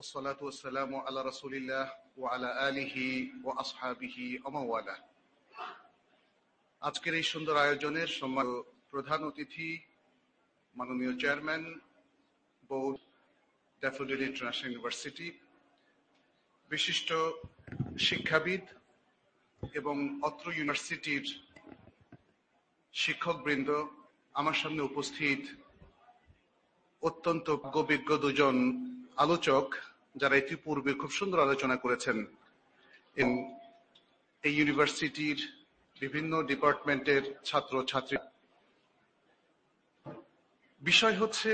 والصلاة والسلام على رسول الله وعلى آله وأصحابه ومن والاه আজকের এই সুন্দর আয়োজনের সম্মান প্রধান অতিথি মাননীয় chairman board Daffodil International University বিশিষ্ট শিক্ষাবিদ এবং অত্র ইউনিভার্সিটির শিক্ষকবৃন্দ আমার সামনে উপস্থিত অত্যন্ত অভিজ্ঞ দুজন আলোচক যারা ইতিপূর্বে খুব সুন্দর আলোচনা করেছেন এই ইউনিভার্সিটির বিভিন্ন ডিপার্টমেন্টের ছাত্র ছাত্রী বিষয় হচ্ছে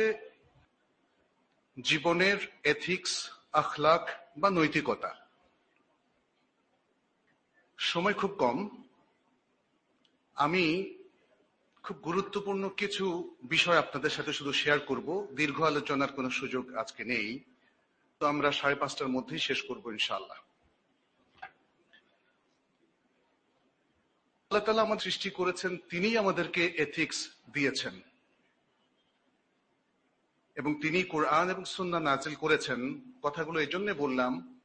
জীবনের এথিক্স আখলাক বা নৈতিকতা। সময় খুব কম। আমি খুব গুরুত্বপূর্ণ কিছু বিষয় আপনাদের সাথে শুধু শেয়ার করব। দীর্ঘ আলোচনার কোনো সুযোগ আজকে নেই। তো আমরা সাড়ে পাঁচটার মধ্যেই শেষ করব ইনশাল্লাহ আল্লাহ তালা আমার সৃষ্টি করেছেন তিনি আমাদেরকে এথিক্স দিয়েছেন। এবং তিনি কোরআন এবং সুন্না নাজিল করেছেন। কথাগুলো এই জন্য বললাম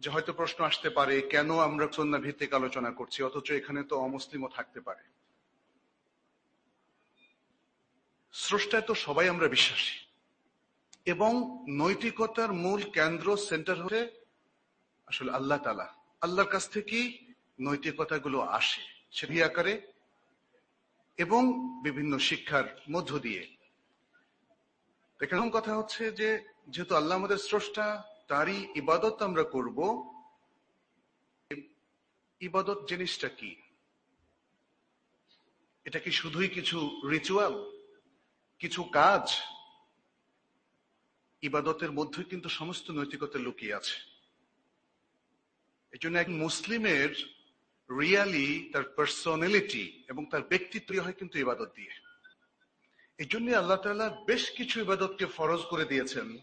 যে হয়তো প্রশ্ন আসতে পারে, কেন আমরা সন্না ভিত্তিক আলোচনা করছি, অথচ এখানে তো অমুসলিমও থাকতে পারে। স্রষ্টায় তো সবাই আমরা বিশ্বাসী। এবং নৈতিকতার মূল কেন্দ্র সেন্টার হচ্ছে আসলে আল্লাহ তালা আল্লাহর কাছ থেকেই নৈতিকতাগুলো আসে সেটি আকারে এবং বিভিন্ন শিক্ষার মধ্য দিয়ে। এখানে কথা হচ্ছে যে, যেহেতু আল্লাহ আমাদের স্রষ্টা, তারই ইবাদত আমরা করব, ইবাদত জিনিসটা কি? এটা কি শুধুই কিছু রিচুয়াল কিছু কাজ? ইবাদতের মধ্যে কিন্তু সমস্ত নৈতিকতা লুকিয়ে আছে। এই জন্য এক মুসলিমের রিয়ালি, তার পার্সোনালিটি এবং তার ব্যক্তিত্ব হয় কিন্তু ইবাদত দিয়ে। এই জন্য আল্লাহ তালা বেশ কিছু ইবাদতকে ফরজ করে দিয়েছেন।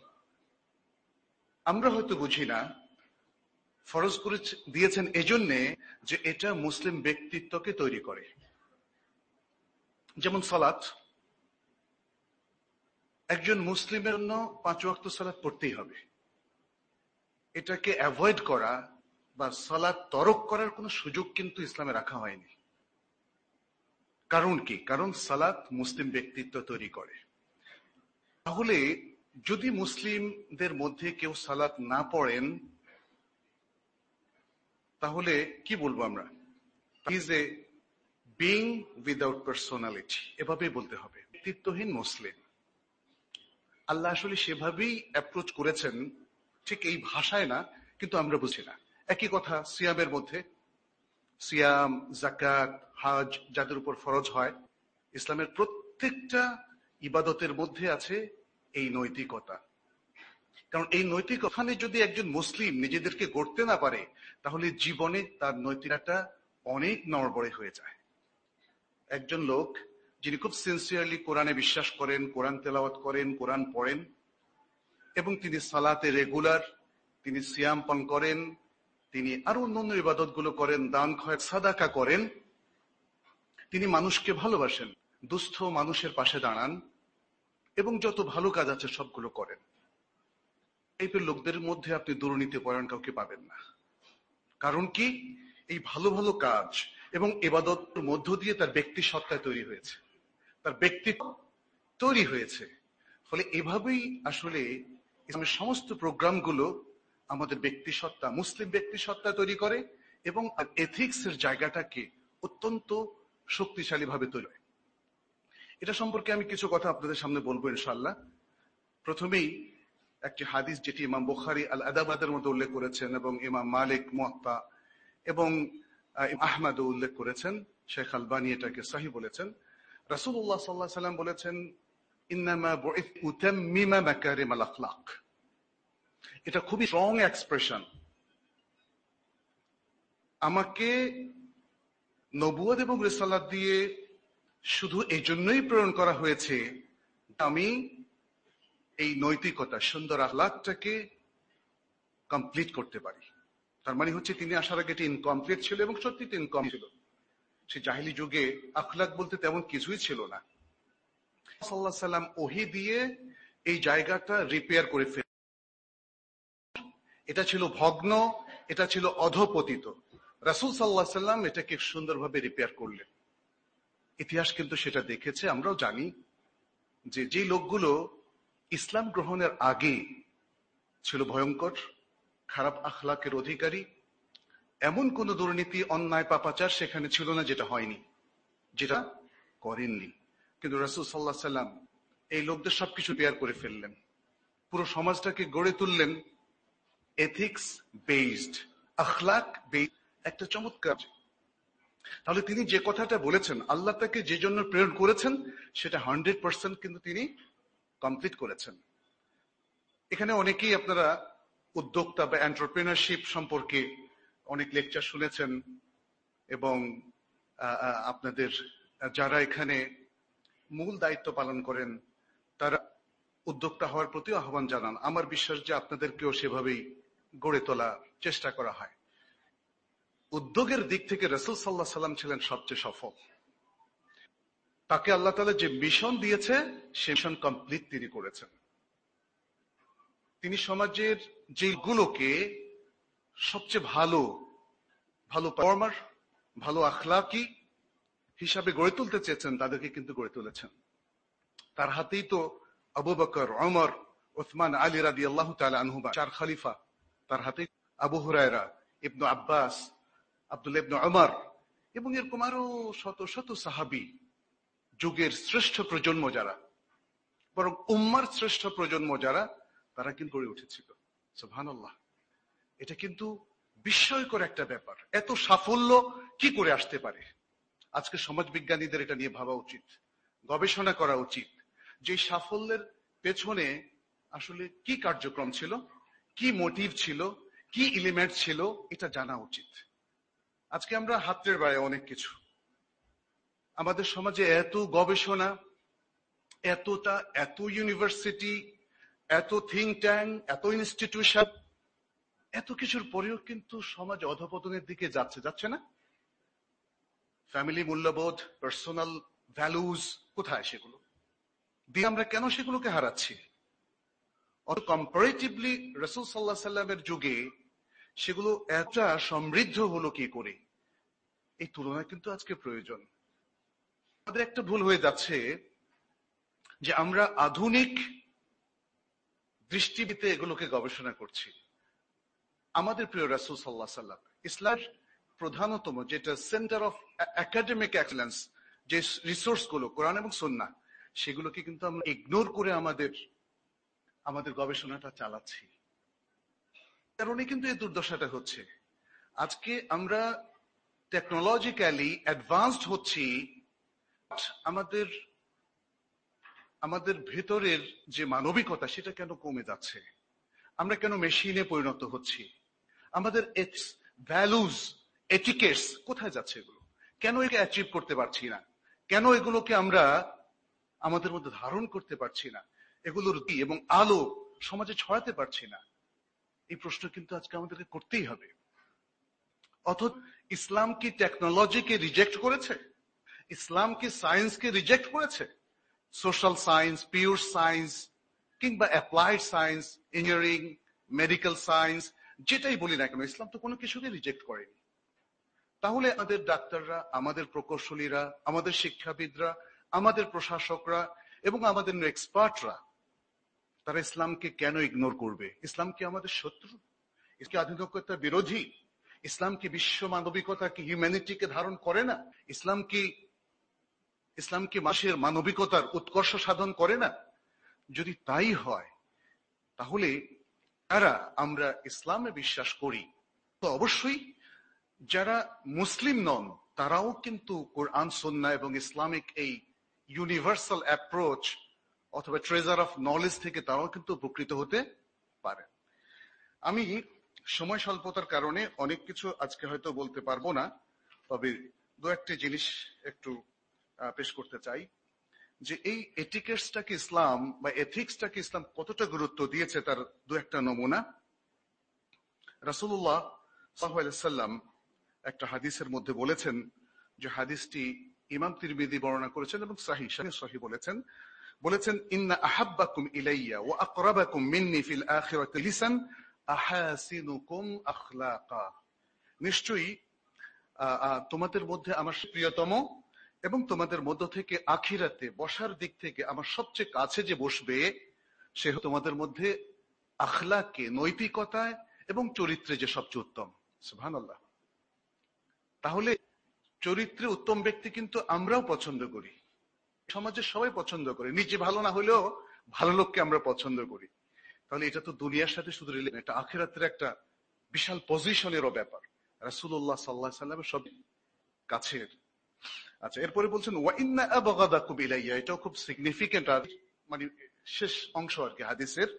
আমরা হয়তো বুঝি না, ফরজ করে দিয়েছেন এজন্যে যে এটা মুসলিম ব্যক্তিত্বকে তৈরি করে। যেমন সালাত একজন মুসলিমের জন্য পাঁচ ওয়াক্ত সালাত পড়তেই হবে। এটাকে অ্যাভয়েড করা বা সালাদ তরক করার কোনো সুযোগ কিন্তু ইসলামে রাখা হয়নি। কারণ কি? কারণ সালাত মুসলিম ব্যক্তিত্ব তৈরি করে। তাহলে যদি মুসলিমদের মধ্যে কেউ সালাত না পড়েন, তাহলে কি বলব আমরা? Is a being without personality এভাবেই বলতে হবে। ব্যক্তিত্বহীন মুসলিম। আল্লাহ আসলে সেভাবেই অ্যাপ্রোচ করেছেন, ঠিক এই ভাষায় না, কিন্তু আমরা বুঝি না। একই কথা সিয়ামের মধ্যে। সিয়াম জাকাত হাজ যাদের উপর ফরজ হয়, ইসলামের প্রত্যেকটা ইবাদতের মধ্যে আছে এই নৈতিকতা। কারণ এই নৈতিক ওখানে যদি একজন মুসলিম নিজেদেরকে গড়তে না পারে, তাহলে জীবনে তার নৈতিকতা অনেক নড়বড়ে হয়ে যায়। একজন লোক যিনি খুব সিনসিয়ারলি কোরআনে বিশ্বাস করেন, কোরআন তেলাওয়াত করেন, কোরআন পড়েন, এবং তিনি সালাতে রেগুলার তিনি সিয়াম পান করেন, তিনি আরও অন্যান্য ইবাদতগুলো করেন, দান খয় সাদাকা করেন, তিনি মানুষকে ভালোবাসেন, দুস্থ মানুষের পাশে দাঁড়ান, এবং যত ভালো কাজ আছে সবগুলো করেন। টাইপের লোকদের মধ্যে আপনি দুর্নীতি পরায়ণ কাউকে পাবেন না। কারণ কি? এই ভালো ভালো কাজ এবং এবাদত মধ্য দিয়ে তার ব্যক্তি সত্তায় তৈরি হয়েছে। তার ব্যক্তিত্ব তৈরি হয়েছে। ফলে এভাবেই আসলে ইসলামের সমস্ত প্রোগ্রামগুলো আমাদের ব্যক্তি সত্তা মুসলিম ব্যক্তি সত্তা তৈরি করে এবং এথিক্স এর জায়গাটাকে অত্যন্ত শক্তিশালী ভাবে তৈরি এটা সম্পর্কে আমি কিছু কথা আপনাদের সামনে বলব ইনশাল্লাহ প্রথমেই একটি হাদিস যেটি ইমাম বুখারি আল আদাবাদের মধ্যে উল্লেখ করেছেন এবং ইমাম মালিক, মোয়াত্তা এবং আহমদ উল্লেখ করেছেন। শেখ আলবানি এটাকে সাহি বলেছেন। রাসুল্লাহ সাল্লাহ সাল্লাম বলেছেন এটা খুবই স্ট্রং এক্সপ্রেশন আমাকে নবুয়াদ এবং রেসালাত দিয়ে শুধু এই জন্যই প্রেরণ করা হয়েছে আমি এই নৈতিকতা, সুন্দর আহ্লাদটাকে কমপ্লিট করতে পারি। তার মানে হচ্ছে তিনি আসার আগে এটি ইনকমপ্লিট ছিল এবং সত্যি ইনকম ছিল। সে জাহিলি যুগে আখলাক বলতে তেমন কিছুই ছিল না। সাল্লাহ সাল্লাম ওহি দিয়ে এই জায়গাটা রিপেয়ার করে ফেলে। এটা ছিল ভগ্ন, এটা ছিল অধপতিত। রাসুল সাল্লাহ সাল্লাম এটাকে সুন্দরভাবে রিপেয়ার করলেন। ইতিহাস কিন্তু সেটা দেখেছে, আমরাও জানি যে যে লোকগুলো ইসলাম গ্রহণের আগে ছিল ভয়ঙ্কর, খারাপ আখলাকের অধিকারী এমন কোন দুর্নীতি, অন্যায়, পাপাচার সেখানে ছিল না যেটা হয়নি, যেটা করেননি। কিন্তু রাসুল সাল্লাহ সাল্লাম এই লোকদের সবকিছু বেয়ার করে ফেললেন। পুরো সমাজটাকে গড়ে তুললেন এথিক্স বেসড আখলাক একটা চমৎকার। তাহলে তিনি যে কথাটা বলেছেন, আল্লাহ তাকে যে জন্য প্রেরণ করেছেন, সেটা হান্ড্রেড পার্সেন্ট কিন্তু তিনি কমপ্লিট করেছেন। এখানে অনেকেই আপনারা উদ্যোক্তা বা এন্টারপ্রিনারশিপ সম্পর্কে অনেক লেকচার শুনেছেন এবং আপনাদের যারা এখানে মূল দায়িত্ব পালন করেন, তারা উদ্যোক্তা হওয়ার প্রতি আহ্বান জানান। আমার বিশ্বাস যে আপনাদেরকেও সেভাবেই গড়ে তোলা চেষ্টা করা হয়। উদ্যোগের দিক থেকে রসুল সাল্লাহ সাল্লাম ছিলেন সবচেয়ে সফল। তাকে আল্লাহ তালা যে মিশন দিয়েছে, সে মিশন কমপ্লিট তিনি করেছেন। তিনি সমাজের যেগুলোকে সবচেয়ে ভালো ভালো পারফর্মার ভালো আখলাকি হিসাবে গড়ে তুলতে চেয়েছেন, তাদেরকে কিন্তু গড়ে তুলেছেন। তার হাতেই তো আবু বকর অমর ওসমান আলী রাদি আল্লাহ আনহুবা চার খালিফা। তার হাতে আবু হুরায়রা, ইবনু আব্বাস আব্দুল ইবনু অমর এবং এরকম আরও শত শত সাহাবি, যুগের শ্রেষ্ঠ প্রজন্ম যারা, বরং উম্মার শ্রেষ্ঠ প্রজন্ম যারা, তারা কিন্তু গড়ে উঠেছিল। সুহান এটা কিন্তু বিস্ময়কর একটা ব্যাপার। এত সাফল্য কি করে আসতে পারে? আজকে সমাজ বিজ্ঞানীদের এটা নিয়ে ভাবা উচিত, গবেষণা করা উচিত যে সাফল্যের পেছনে আসলে কি কার্যক্রম ছিল, কি মোটিভ ছিল, কি এলিমেন্ট ছিল, এটা জানা উচিত। আজকে আমরা হাতের বাইরে অনেক কিছু। আমাদের সমাজে এত গবেষণা, এতটা, এত ইউনিভার্সিটি এত থিঙ্ক ট্যাঙ্ক এত ইনস্টিটিউশন এত কিছুর পরেও কিন্তু সমাজ অধপতনের দিকে যাচ্ছে যাচ্ছে না? ফ্যামিলি মূল্যবোধ পার্সোনাল ভ্যালুজ কোথায় সেগুলো? দিয়ে আমরা কেন সেগুলোকে হারাচ্ছি? অত কম্পারেটিভলি রসুল সাল্লাহ সাল্লামের যুগে সেগুলো এতটা সমৃদ্ধ হলো কি করে? এই তুলনা কিন্তু আজকে প্রয়োজন। আমাদের একটা ভুল হয়ে যাচ্ছে যে আমরা আধুনিক দৃষ্টিবিতে এগুলোকে গবেষণা করছি। আমাদের প্রিয় রাসুল সাল্লাহ সাল্লাম ইসলাম প্রধানতম যেটা সেন্টার অফ একাডেমিক এক্সেলেন্স যে রিসোর্সগুলো, কোরআন এবং সন্না সেগুলোকে কিন্তু আমরা ইগনোর করে আমাদের আমাদের গবেষণাটা চালাচ্ছি। কারণে কিন্তু এই দুর্দশাটা হচ্ছে। আজকে আমরা টেকনোলজিক্যালি অ্যাডভান্সড হচ্ছি আমাদের আমাদের ভেতরের যে মানবিকতা, সেটা কেন কমে যাচ্ছে? আমরা কেন মেশিনে পরিণত হচ্ছি? আমাদের ভ্যালুজ এটিকেটস কোথায় যাচ্ছে এগুলো? কেন একে অ্যাচিভ করতে পারছি না? কেন এগুলোকে আমরা আমাদের মধ্যে ধারণ করতে পারছি না? এগুলোর কি এবং আলো সমাজে ছড়াতে পারছি না? এই প্রশ্ন কিন্তু আজকে আমাদেরকে করতেই হবে। অথচ ইসলাম কি টেকনোলজিকে রিজেক্ট করেছে? ইসলাম কি সায়েন্সকে রিজেক্ট করেছে? সোশ্যাল সায়েন্স পিওর সায়েন্স কিংবা applied science engineering medical science যেটাই বলি না কেন, ইসলাম তো কোনো কিছুকে রিজেক্ট করেনি। তাহলে আমাদের ডাক্তাররা, আমাদের প্রকৌশলীরা, আমাদের শিক্ষাবিদরা, আমাদের প্রশাসকরা এবং আমাদের এক্সপার্টরা তারা ইসলামকে কেন ইগনোর করবে? ইসলাম কি আমাদের শত্রু? কি আধুনিকতার বিরোধী? ইসলাম কি বিশ্ব মানবিকতা কি হিউম্যানিটিকে ধারণ করে না? ইসলাম কি ইসলাম কি মাসের মানবিকতার উৎকর্ষ সাধন করে না? যদি তাই হয়, তাহলে তারা আমরা ইসলামে বিশ্বাস করি, তো অবশ্যই যারা মুসলিম নন, তারাও কিন্তু কোরআন সন্না এবং ইসলামিক এই ইউনিভার্সাল অ্যাপ্রোচ অথবা ট্রেজার অফ নলেজ থেকে তারাও কিন্তু উপকৃত হতে পারে। আমি সময় স্বল্পতার কারণে অনেক কিছু আজকে হয়তো বলতে পারব না, তবে দু একটি জিনিস একটু পেশ করতে চাই। যে এই এটিকেটসটাকে ইসলাম বা এথিক্সটাকে ইসলাম কতটা গুরুত্ব দিয়েছে তার দু একটা নমুনা। রাসুল্লাহ সাল্লাম একটা হাদিসের মধ্যে বলেছেন যে হাদিসটি ইমাম তিরমিদি বর্ণনা করেছেন এবং সাহি সাহি বলেছেন। বলেছেন, ইন্না আহাব্বাকুম ইলাইয়া ও আকরাবাকুম মিন্নি ফিল আখিরাতি লিসান আহাসিনুকুম আখলাকা। নিশ্চয়ই তোমাদের মধ্যে আমার প্রিয়তম এবং তোমাদের মধ্য থেকে আখিরাতে, বসার দিক থেকে আমার সবচেয়ে কাছে যে বসবে, সে তোমাদের মধ্যে আখলাকে, নৈতিকতায় এবং চরিত্রে যে সবচেয়ে উত্তম। সুবহানাল্লাহ। তাহলে চরিত্রে উত্তম ব্যক্তি কিন্তু আমরাও পছন্দ করি। সমাজের সবাই পছন্দ করে। নিজে ভালো না হলেও ভালো লোককে আমরা পছন্দ করি। তাহলে এটা তো দুনিয়ার সাথে শুধু রিলেটেড এটা আখেরাতের একটা বিশাল পজিশনেরও ব্যাপার। রাসূলুল্লাহ সাল্লাল্লাহু আলাইহি সাল্লামের সব কাছের আচ্ছা এরপরে বলছেন এটাও খুব সিগনিফিকেন্ট আর মানে শেষ অংশ আর কি হাদিসের।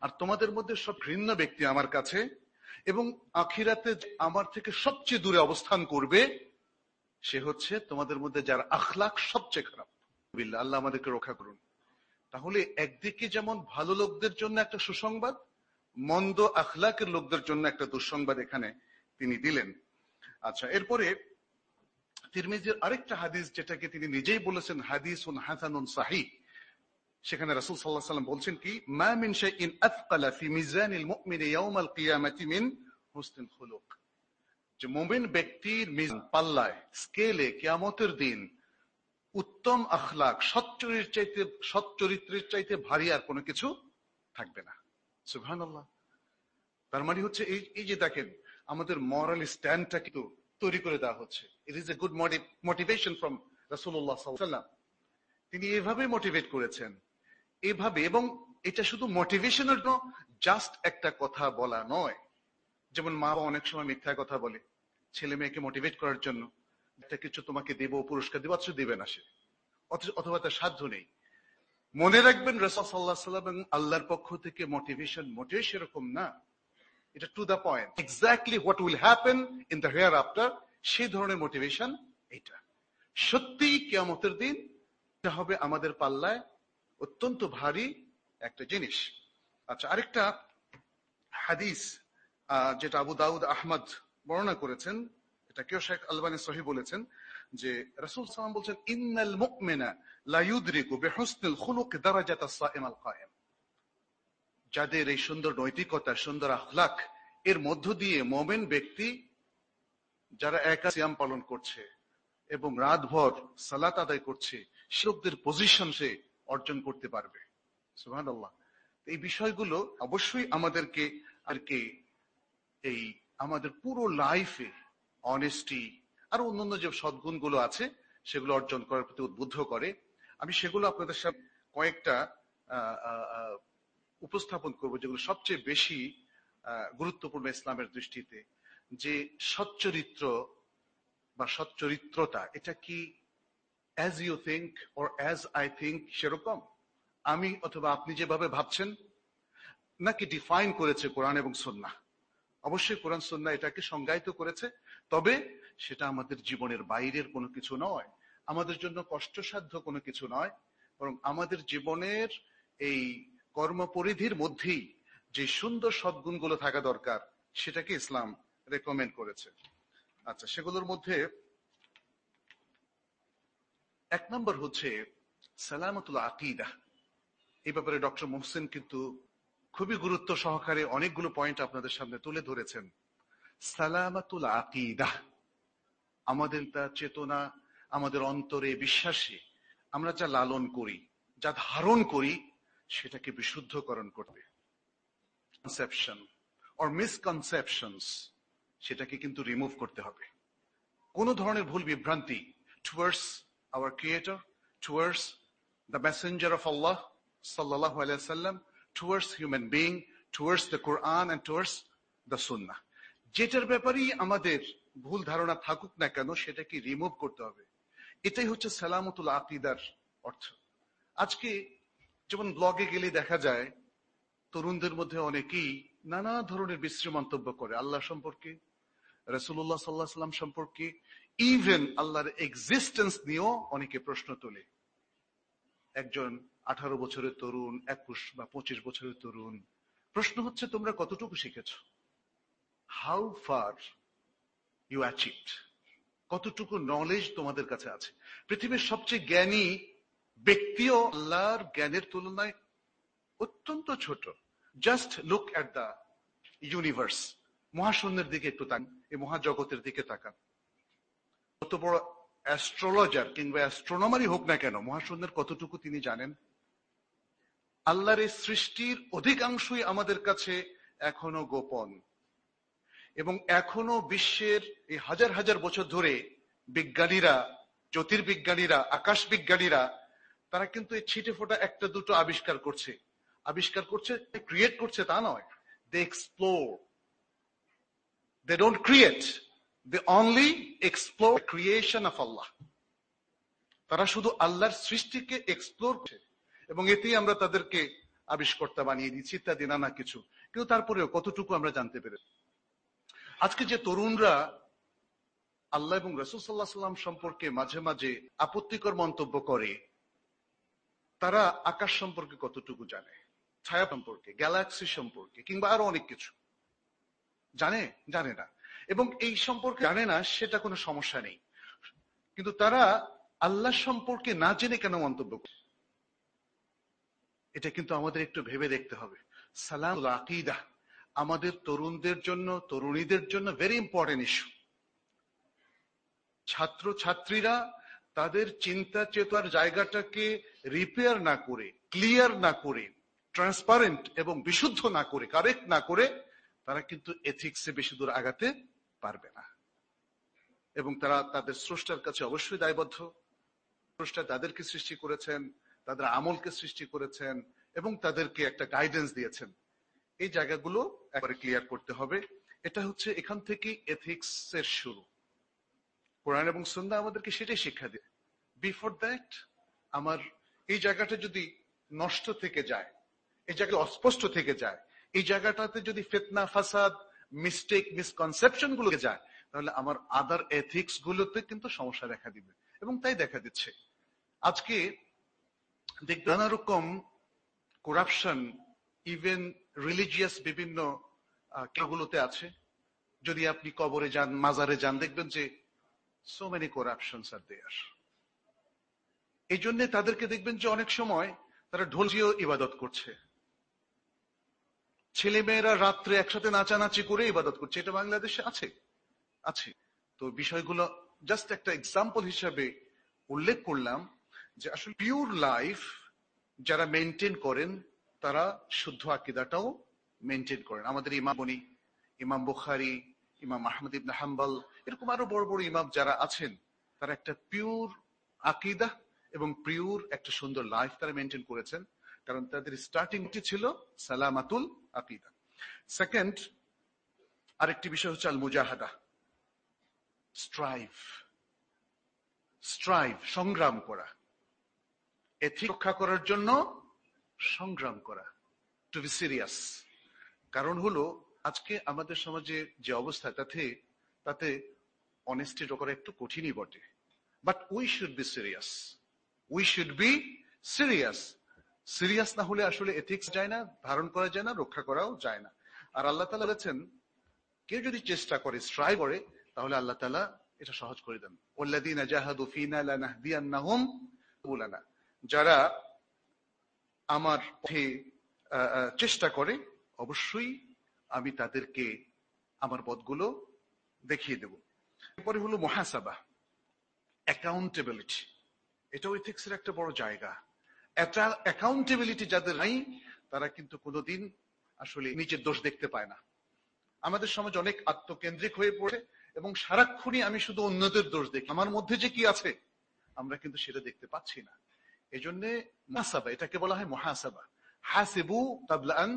আর তোমাদের মধ্যে সব ঘৃণ্য ব্যক্তি আমার কাছে এবং আখিরাতে আমার থেকে সবচেয়ে দূরে অবস্থান করবে, সে হচ্ছে তোমাদের মধ্যে যার আখলাক সবচেয়ে খারাপ। আল্লাহ আমাদেরকে রক্ষা করুন। তাহলে একদিকে যেমন ভালো লোকদের জন্য একটা সুসংবাদ মন্দ আখলাকের লোকদের জন্য একটা দুঃসংবাদ এখানে তিনি দিলেন। আচ্ছা এরপরে তিরমিজির আরেকটা হাদিস যেটাকে তিনি নিজেই বলেছেন, হাদিসুন হাসানুন সাহি সেখানে রাসূল সাল্লাল্লাহু আলাইহি ওয়াসাল্লাম বলছেন কি, মা মিন আথকালা ফি মিজানিল মুমিনি ইয়াউমাল কিয়ামাতি মিন হুসনুল খুলুক। যে মুমিন ব্যক্তির মিজান পাল্লায়, স্কেলে কিয়ামতের দিন উত্তম আখলাক সচ্চরিত্রের চাইতে সচ্চরিত্রের চাইতে ভারী আর কোনো কিছু থাকবে না। সুবহানাল্লাহ। তার মানে হচ্ছে এই এই যে দেখেন, আমাদের মরাল স্ট্যান্ডটা কিন্তু তৈরি করে দেওয়া হচ্ছে। It is a good motivation from সাল্লাল্লাহু তিনি এভাবে মোটিভেট করেছেন। এভাবে, এবং এটা শুধু মোটিভেশনের জন্য জাস্ট একটা কথা বলা নয়। যেমন মা বাবা অনেক সময় মিথ্যা কথা বলে, ছেলে মেয়েকে মোটিভেট করার জন্য। একটা কিছু তোমাকে দেব, পুরস্কার দেব, অথচ দেবে না সে। অথবা তার সাধ্য নেই। মনে রাখবেন রসুল সাল্লাহ সাল্লাম এবং আল্লাহর পক্ষ থেকে মোটিভেশন মোটেই সেরকম না। এটা to the point exactly what will happen in the hereafter সেই ধরনের মোটিভেশন এটা। সত্যি কেয়ামতের দিন এটা হবে আমাদের পাল্লায় অত্যন্ত ভারী একটা জিনিস। আচ্ছা আরেকটা হাদিস যেটা আবু দাউদ আহমদ বর্ণনা করেছেন, এটা কেউ শেখ আলবানী সহি বলেছেন, যে রাসূল সাল্লাম বলছেন, ইন্নাল মুমিনা যাদের এই সুন্দর নৈতিকতা, সুন্দর আখলাক, এর মধ্য দিয়ে মোমেন ব্যক্তি যারা একা সিয়াম পালন করছে এবং রাতভর সালাত আদায় করছে, সে পজিশন সে অর্জন করতে পারবে। সুবহানাল্লাহ। এই বিষয়গুলো অবশ্যই আমাদেরকে আর কি এই আমাদের পুরো লাইফে অনেস্টি আর অন্যান্য যে সদ্গুণগুলো আছে, সেগুলো অর্জন করার প্রতি উদ্বুদ্ধ করে। আমি সেগুলো আপনাদের সাথে কয়েকটা উপস্থাপন করব যেগুলো সবচেয়ে বেশি গুরুত্বপূর্ণ ইসলামের দৃষ্টিতে। যে সচ্চরিত্র বা সচ্চরিত্রতা, এটা কি as you think or as I think সেরকম? আমি অথবা আপনি যেভাবে ভাবছেন, নাকি ডিফাইন করেছে কোরআন এবং সন্না অবশ্যই কোরআন সন্না এটাকে সংজ্ঞায়িত করেছে, তবে সেটা আমাদের জীবনের বাইরের কোনো কিছু নয়। আমাদের জন্য কষ্টসাধ্য কোনো কিছু নয়, বরং আমাদের জীবনের এই কর্মপরিধির মধ্যেই যে সুন্দর সদ্গুণগুলো থাকা দরকার, সেটাকে ইসলাম রেকমেন্ড করেছে। আচ্ছা সেগুলোর মধ্যে এক নম্বর হচ্ছে সালামতুল আকিদা। এই ব্যাপারে ডক্টর মোহসেন কিন্তু খুবই গুরুত্ব সহকারে অনেকগুলো পয়েন্ট আপনাদের সামনে তুলে ধরেছেন। সালামাতুল আকিদা, আমাদের তা চেতনা আমাদের অন্তরে বিশ্বাসী আমরা যা লালন করি, যা ধারণ করি, সেটাকে বিশুদ্ধকরণ করবে। কনসেপশন অর মিসকনসেপশনস সেটাকে কিন্তু রিমুভ করতে হবে। কোন ধরনের ভুল বিভ্রান্তি towards our creator towards the messenger of আল্লাহ সাল্লাহ সাল্লাম towards human being towards the Quran and towards the সুন্না যেটার ব্যাপারেই আমাদের ভুল ধারণা থাকুক না কেন, সেটাকে রিমুভ করতে হবে। এটাই হচ্ছে সালামতুল আকিদার অর্থ। আজকে যেমন ব্লগে গেলে দেখা যায়, তরুণদের মধ্যে অনেকেই নানা ধরনের বিশ্রী মন্তব্য করে, আল্লাহ সম্পর্কে রসুল্লাহ সাল্লাহ সাল্লাম সম্পর্কে ইভেন আল্লাহর এক্সিস্টেন্স নিয়েও অনেকে প্রশ্ন তোলে। একজন আঠারো বছরের তরুণ, একুশ বা পঁচিশ বছরের তরুণ, প্রশ্ন হচ্ছে, তোমরা কতটুকু শিখেছ? হাউ ফার ইউ অ্যাচিভড কতটুকু নলেজ তোমাদের কাছে আছে? পৃথিবীর সবচেয়ে জ্ঞানী ব্যক্তিও আল্লাহর জ্ঞানের তুলনায় অত্যন্ত ছোট। Just look at the universe মহাশূন্যের দিকে একটু তাকান, এই মহাজগতের দিকে তাকান। কত বড় অ্যাস্ট্রোলজার কিংবা অ্যাস্ট্রোনমারই হোক না কেন, মহাশূন্যের কতটুকু তিনি জানেন? আল্লাহর এই সৃষ্টির অধিকাংশই আমাদের কাছে এখনও গোপন। এবং এখনও বিশ্বের এই হাজার হাজার বছর ধরে বিজ্ঞানীরা, জ্যোতির্বিজ্ঞানীরা আকাশ বিজ্ঞানীরা তারা কিন্তু এই ছিটে ফোটা একটা দুটো আবিষ্কার করছে। আবিষ্কার করছে ক্রিয়েট করছে তা নয়। They explore they don't create they only explore creation of আল্লাহ তারা শুধু আল্লাহর সৃষ্টিকে এক্সপ্লোর করছে। এবং এতেই আমরা তাদেরকে আবিষ্কর্তা বানিয়ে দিচ্ছি, ইত্যাদি, নানা কিছু। কিন্তু তারপরেও কতটুকু আমরা জানতে পেরে আজকে যে তরুণরা আল্লাহ এবং রসুল সাল্লাহ সাল্লাম সম্পর্কে মাঝে মাঝে আপত্তিকর মন্তব্য করে, তারা আকাশ সম্পর্কে কতটুকু জানে, ছায়া সম্পর্কে, গ্যালাক্সি সম্পর্কে, কিংবা আরও অনেক কিছু জানে? জানে না। এবং এই সম্পর্কে জানে না, সেটা কোনো সমস্যা নেই। কিন্তু তারা আল্লাহ সম্পর্কে না জেনে কেন মন্তব্য করে? এটা কিন্তু আমাদের একটু ভেবে দেখতে হবে। সালাম আকিদা। আমাদের তরুণদের জন্য, তরুণীদের জন্য ভেরি ইম্পর্টেন্ট ইস্যু ছাত্র ছাত্রীরা তাদের চিন্তা চেতার জায়গাটাকে রিপেয়ার না করে ক্লিয়ার না করে ট্রান্সপারেন্ট এবং বিশুদ্ধ না করে কারেক্ট না করে, তারা কিন্তু এথিক্সে বেশি দূর আগাতে পারবে না। এবং তারা তাদের স্রষ্টার কাছে অবশ্যই দায়বদ্ধ। স্রষ্টা তাদেরকে সৃষ্টি করেছেন, তাদের আমলকে সৃষ্টি করেছেন এবং তাদেরকে একটা গাইডেন্স দিয়েছেন। এই জায়গাগুলো একবারে ক্লিয়ার করতে হবে। এটা হচ্ছে এখান থেকে এথিক্স এর শুরু। কোরআন এবং সন্ধ্যা আমাদেরকে সেটাই শিক্ষা দেয়। বিফোর দ্যাট আমার এই জায়গাটা যদি নষ্ট থেকে যায়, এই জায়গা অস্পষ্ট থেকে যায়, এই জায়গাটাতে যদি ফেতনা, ফাসাদ মিস্টেক মিসকনসেপশনগুলো যায়, তাহলে আমার আদার এথিক্স গুলোতে কিন্তু সমস্যা দেখা দিবে এবং তাই দেখা দিচ্ছে। আজকে দেখ নানা রকম করাপশন ইভেন রিলিজিয়াস বিভিন্ন গুলোতে আছে। যদি আপনি কবরে যান, মাজারে যান, দেখবেন যে সো মেনি করাপশনস আর দেয়ার এই জন্য তাদেরকে দেখবেন যে অনেক সময় তারা ঢোলজিও ইবাদত করছে। ছেলে মেয়েরা রাত্রে একসাথে নাচানাচি করে ইবাদত করছে। এটা বাংলাদেশে আছে। আছে। তো বিষয়গুলো জাস্ট একটা এক্সাম্পল হিসাবে উল্লেখ করলাম যে আসলে পিওর লাইফ যারা মেনটেন করেন তারা শুদ্ধ আকিদাটাও মেনটেন করেন। আমাদের ইমাম বনি, ইমাম বুখারি, ইমাম মাহমুদ ইবনে হাম্বাল, এরকম আরও বড় বড় ইমাম যারা আছেন, তারা একটা পিওর আকিদা এবং পিওর একটা সুন্দর লাইফ তারা মেনটেন করেছেন, কারণ তাদের স্টার্টিংটি ছিল সালামাতুল আকিদা। সেকেন্ড আরেকটি বিষয় হচ্ছে আল মুজাহাদা স্ট্রাইভ স্ট্রাইভ সংগ্রাম করা। এথিক রক্ষা করার জন্য সংগ্রাম করা টু বি সিরিয়াস কারণ হলো, আজকে আমাদের সমাজে যে অবস্থা, তাতে তাতে অনেস্টি করা একটু কঠিনই বটে। But we should be serious we should be serious serious না হলে আসলে এথিক্স যায় না, ধারণ করা যায় না, রক্ষা করাও যায় না। আর আল্লাহ তালা বলেছেন, কেউ যদি চেষ্টা করে স্ট্রাই করে, তাহলে আল্লাহ তালা এটা সহজ করে দেন। ওল্লাদিন জাহাদু ফিনা লানাহদিয়ান্নাহুম বুলানা যারা আমার পথে চেষ্টা করে, অবশ্যই আমি তাদেরকে আমার পথগুলো দেখিয়ে দেব। এরপরে হলো মহাসাবা অ্যাকাউন্টেবিলিটি এটাও ইথিক্সের একটা বড় জায়গা। এটা অ্যাকাউন্টেবিলিটি যাদের নাই, তারা কিন্তু কোনোদিন আসলে নিজের দোষ দেখতে পায় না। আমাদের সমাজ অনেক আত্মকেন্দ্রিক হয়ে পড়ে এবং সারাক্ষণই আমি শুধু অন্যদের দোষ দেখি। আমার মধ্যে যে কি আছে, আমরা কিন্তু সেটা দেখতে পাচ্ছি না। এই জন্যে মহাসাবা, এটাকে বলা হয় মহাসাবা। হাসিবু তাবলান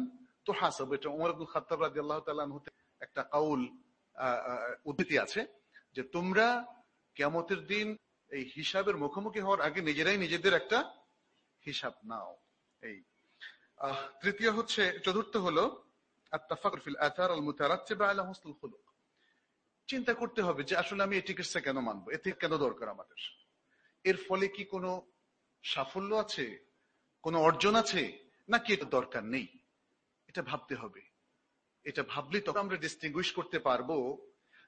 তো হাসাবু এটা উমর আব্দুল খাত্তাব রাজি আল্লাহ হতে একটা কাউল উদ্ধৃতি আছে যে তোমরা কেমতের দিন এই হিসাবের মুখোমুখি হওয়ার আগে নিজেরাই নিজেদের একটা হিসাব নাও। এই তৃতীয় হচ্ছে, চতুর্থ হলো চিন্তা করতে হবে যে আসলে আমি এটিকেটসটা কেন মানবো এতে কেন দরকার আমাদের? এর ফলে কি কোনো সাফল্য আছে? কোনো অর্জন আছে? নাকি এটা দরকার নেই? এটা ভাবতে হবে। এটা ভাবলে তখন আমরা ডিস্টিংগুইশ করতে পারব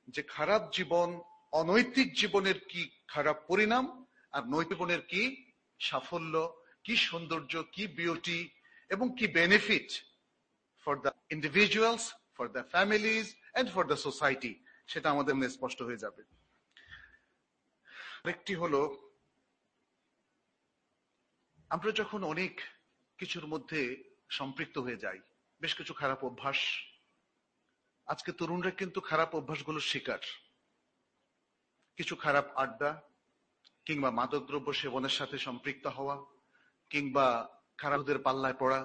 যে খারাপ জীবন, অনৈতিক জীবনের কি খারাপ পরিণাম আর নৈতিক জীবনের কি সাফল্য, কি সৌন্দর্য, কি বিউটি এবং কি benefit for the individuals for the families and for the society সেটা আমাদের স্পষ্ট হয়ে যাবে। আরেকটি হলো আমরা যখন অনেক কিছুর মধ্যে সম্পৃক্ত হয়ে যাই, বেশ কিছু খারাপ অভ্যাস। আজকে তরুণরা কিন্তু খারাপ অভ্যাসগুলোর শিকার। কিছু খারাপ আড্ডা, কিংবা মাদকদ্রব্য সেবনের সাথে সম্পৃক্ত হওয়া, কিংবা খারাপদের পাল্লায় পড়া,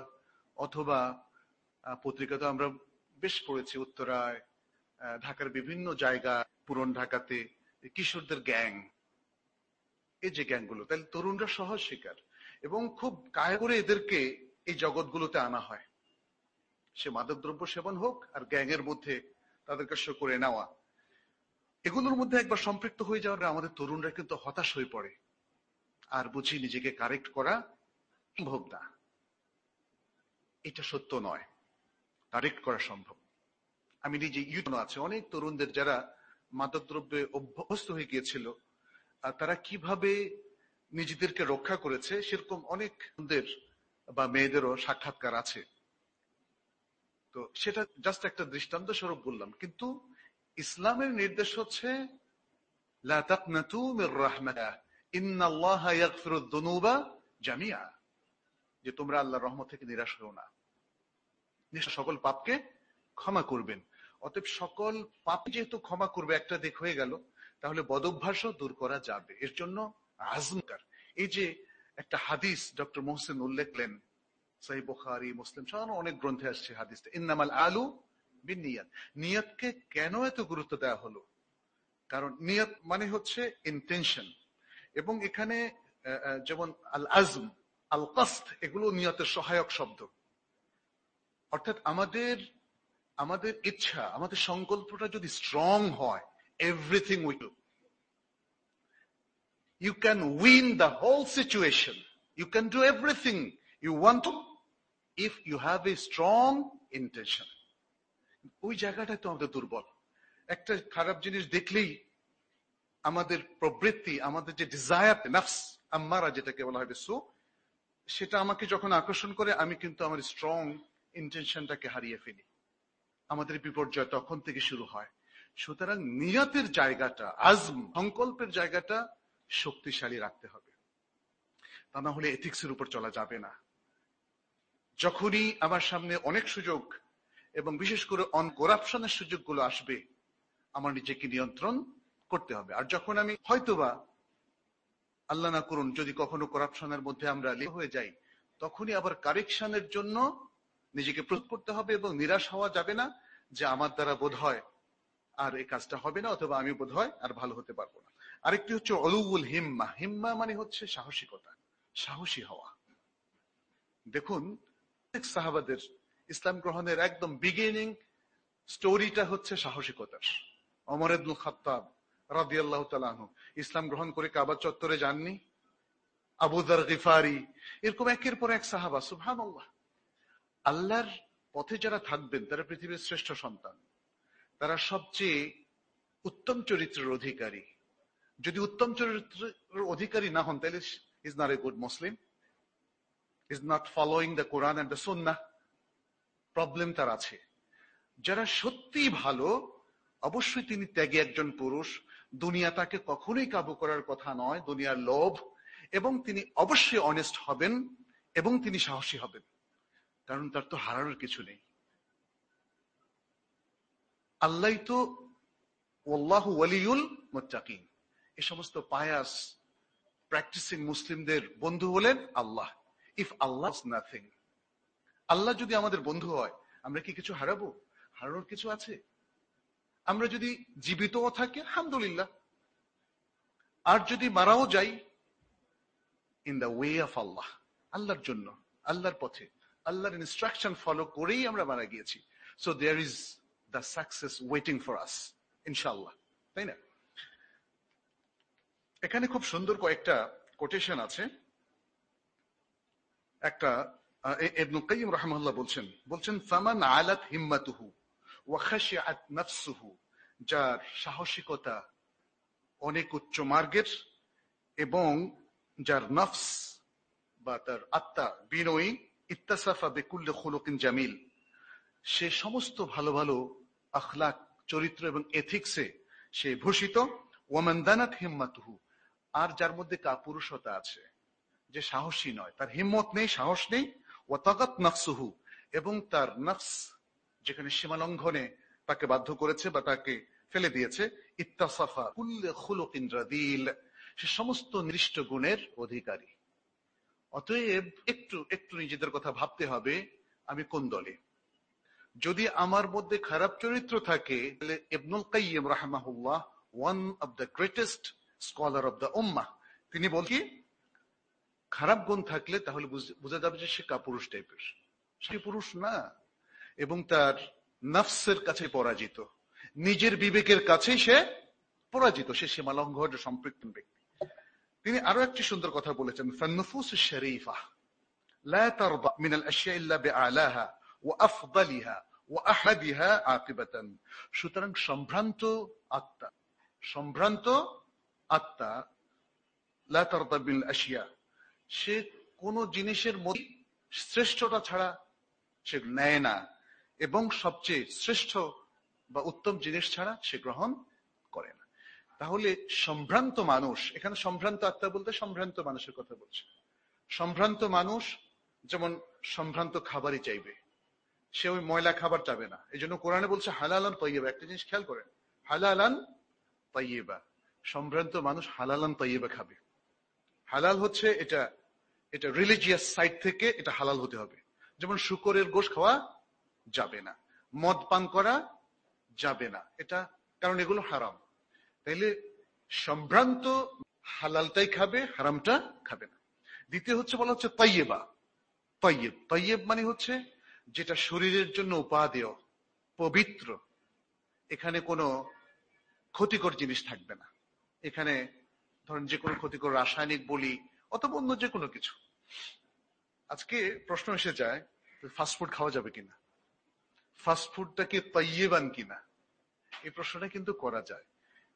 অথবা পত্রিকা তো আমরা বেশ পড়েছি উত্তরায় ঢাকার বিভিন্ন জায়গা, পুরন ঢাকাতে, কিশোরদের গ্যাং। এই যে গ্যাংগুলো, তাহলে তরুণরা সহজ শিকার। এবং খুব কায় করে এদেরকে এই জগৎগুলোতে আনা হয়। সে মাদকদ্রব্য সেবন হোক আর গ্যাংয়ের মধ্যে তাদেরকে শো করে নেওয়া। এগুলোর মধ্যে একবার সম্পৃক্ত হয়ে যাওয়ার আমাদের তরুণরা কিন্তু হতাশ হয়ে পড়ে। আর বুঝি নিজেকে কারেক্ট করা সম্ভব না। এটা সত্য নয়। কারেক্ট করা সম্ভব। আমি নিজে ইউটিউব আছে। অনেক তরুণদের যারা মাদকদ্রব্যে অভ্যস্ত হয়ে গিয়েছিল তারা কীভাবে নিজেদেরকে রক্ষা করেছে, সেরকম অনেক বা মেয়েদেরও সাক্ষাৎকার আছে। তো সেটা জাস্ট একটা দৃষ্টান্ত স্বরূপ বললাম। কিন্তু ইসলামের নির্দেশ হচ্ছে জামিয়া যে তোমরা আল্লাহ রহমত থেকে নিরাশ হও না। সকল পাপকে ক্ষমা করবেন। অতএব সকল পাপ যেহেতু ক্ষমা করবে, একটা দিক হয়ে গেল, তাহলে বদভ্যাসও দূর করা যাবে। এর জন্য আজমকার এই যে একটা হাদিস ডক্টর মোহসেন উল্লেখলেন সাহি বুখারি, মুসলিম সাধারণ অনেক গ্রন্থে আসছে হাদিসটা। ইন্নামাল আলু বিন নিয়াত নিয়তকে কেন এত গুরুত্ব দেওয়া হলো? কারণ নিয়ত মানে হচ্ছে ইন্টেনশন এবং এখানে যেমন আল আজম আল কাস্ত এগুলো নিয়তের সহায়ক শব্দ। অর্থাৎ আমাদের আমাদের ইচ্ছা, আমাদের সংকল্পটা যদি স্ট্রং হয় everything we do you can win the whole situation. You can do everything you want to if you have a strong intention. ওই জায়গাটা তো আমাদের দুর্বল একটা খারাপ জিনিস দেখলেই আমাদের প্রবৃত্তি, আমাদের যে ডিজায়ার নাফস আম্মারা যেটাকে বলা হয় সো সেটা আমাকে যখন আকর্ষণ করে, আমি কিন্তু আমার স্ট্রং ইন্টেনশনটাকে হারিয়ে ফেলি আমাদের বিপর্যয় তখন থেকে শুরু হয় সুতরাং নিয়তের জায়গাটা, আজম, সংকল্পের জায়গাটা শক্তিশালী রাখতে হবে। তা না হলে এথিক্সের উপর চলা যাবে না। যখনই আমার সামনে অনেক সুযোগ এবং বিশেষ করে অন করাপশনের সুযোগগুলো আসবে, আমার নিজেকে নিয়ন্ত্রণ করতে হবে। আর যখন আমি হয়তোবা আল্লাহ না করুন যদি কখনো করাপশনের মধ্যে আমরা হয়ে যাই, তখনই আবার কারেকশনের জন্য নিজেকে প্রস্তুত করতে হবে এবং নিরাশ হওয়া যাবে না যে আমার দ্বারা বোধ হয় আর এই কাজটা হবে না অথবা আমি বোধ হয় আর ভালো হতে পারব না। আরেকটি হচ্ছে অলুল হিম্মা। হিম্মা মানে হচ্ছে সাহসিকতা, সাহসী হওয়া। দেখুন সাহাবাদের ইসলাম গ্রহণের একদম বিগিনিং স্টোরিটা হচ্ছে সাহসিকতার। অমর খাত্তাব রাদি আল্লাহ ইসলাম গ্রহণ করে কাবা চত্বরে যাননি? আবুদার গিফারি, এরকম একের পর এক সাহাবা আল্লাহ আল্লাহর পথে যারা থাকবেন, তারা পৃথিবীর শ্রেষ্ঠ সন্তান। তারা সবচেয়ে উত্তম চরিত্রের অধিকারী। যদি উত্তম চরিত্রের অধিকারী না হন, তাহলে is not a good Muslim is not following the Quran and the সন্না প্রবলেম তার আছে। যারা সত্যি ভালো, অবশ্যই তিনি ত্যাগী একজন পুরুষ। দুনিয়া তাকে কখনোই কাবু করার কথা নয়, দুনিয়ার লোভ। এবং তিনি অবশ্যই অনেস্ট হবেন এবং তিনি সাহসী হবেন। কারণ তার তো হারানোর কিছু নেই। আল্লাহ তো ওল্লাহু ওয়ালিউল মোত্তাকিন। এ সমস্ত পায়াস প্র্যাকটিসিং মুসলিমদের বন্ধু হলেন আল্লাহ। ইফ আল্লাহ নাথিং আল্লাহ যদি আমাদের বন্ধু হয়, আমরা কি কিছু হারাবো? হারানোর কিছু আছে? আমরা যদি জীবিতও থাকি, আলহামদুলিল্লাহ। আর যদি মারাও যাই ইন দ্য ওয়ে অফ আল্লাহ আল্লাহর জন্য, আল্লাহর পথে, আল্লাহর ইনস্ট্রাকশন ফলো করেই আমরা মারা গিয়েছি। So there is the success waiting for us ইনশাল্লাহ তাই না? এখানে খুব সুন্দর কয়েকটা কোটেশন আছে। একটা ইবনুল কাইয়িম রাহমাহুল্লাহ বলছেন বলছেন, ফামান আলাত হিম্মাতুহু ওয়া নাফসুহু যার সাহসিকতা অনেক উচ্চ মার্গের এবং যার নফস বা তার আত্মা বিনয়ী, ইত্তাসাফা বেকুল্লে খুলকিন জামিল। সে সমস্ত ভালো ভালো আখলাক, চরিত্র এবং এথিক্সে সে ভূষিত। ওয়ামান্দানাত হিম্মাতুহু আর যার মধ্যে কাপুরুষতা আছে, যে সাহসী নয়। তার হিম্মত নেই, সাহস নেই। ও তাগাত নফসুহু, এবং তার নফস, যেখানে সীমা লঙ্ঘনে তাকে বাধ্য করেছে বা তাকে ফেলে দিয়েছে, ইত্তাসাফা কুল্লে সে সমস্ত নিষ্ঠ গুণের অধিকারী। অতএব একটু একটু নিজেদের কথা ভাবতে হবে, আমি কোন দলে? যদি আমার মধ্যে খারাপ চরিত্র থাকে, তাহলে ইবনুল কাইয়িম রাহমাহুল্লাহ one of the greatest scholar of the উম্মা তিনি বলছি খারাপ গুণ থাকলে তাহলে বোঝা যাবে যে সে কাপুরুষ টাইপের সে পুরুষ না এবং তার নফসের কাছে পরাজিত নিজের বিবেকের কাছেই সে পরাজিত সে সীমা লঙ্ঘনের সম্পৃক্ত ব্যক্তি তিনি আরো একটি সুন্দর কথা বলেছেন ফান্নুফুস শরীফা لا ترضى من الأشياء إلا بأعلاها وأفضلها وأحمدها عاقبة সুতরাং সম্ভ্রান্ত আত্মা সম্ভ্রান্ত আত্মা সে কোনো জিনিসের মধ্যে শ্রেষ্ঠটা ছাড়া সে নেয় না এবং সবচেয়ে শ্রেষ্ঠ বা উত্তম জিনিস ছাড়া সে গ্রহণ করে না। তাহলে সম্ভ্রান্ত মানুষ, এখানে সম্ভ্রান্ত আত্মা বলতে সম্ভ্রান্ত মানুষের কথা বলছে। সম্ভ্রান্ত মানুষ যেমন সম্ভ্রান্ত খাবারই চাইবে, সে ওই ময়লা খাবার চাবে না। এই জন্য কোরআনে বলছে, হালালান তৈবা একটা জিনিস খেয়াল করেন, হালালান তৈবা সম্ভ্রান্ত মানুষ হালালান তৈবা খাবে। হালাল হচ্ছে এটা এটা রিলিজিয়াস সাইড থেকে এটা হালাল হতে হবে। যেমন শুকরের গোশ খাওয়া যাবে না, মদ পান করা যাবে না, এটা, কারণ এগুলো হারাম। তাইলে সম্ভ্রান্ত হালালটাই খাবে, হারামটা খাবে না। দ্বিতীয় হচ্ছে বলা হচ্ছে তৈয়েবা তৈয়েব তৈয়েব মানে হচ্ছে যেটা শরীরের জন্য উপাদেয়, পবিত্র। এখানে কোনো ক্ষতিকর জিনিস থাকবে না। এখানে ধরেন যে কোনো ক্ষতিকর রাসায়নিক বলি অথবা অন্য যে কোনো কিছু। আজকে প্রশ্ন এসে যায় ফাস্টফুড খাওয়া যাবে কিনা? ফাস্টফুডটা কি তৈয়েবান কিনা? এই প্রশ্নটা কিন্তু করা যায়।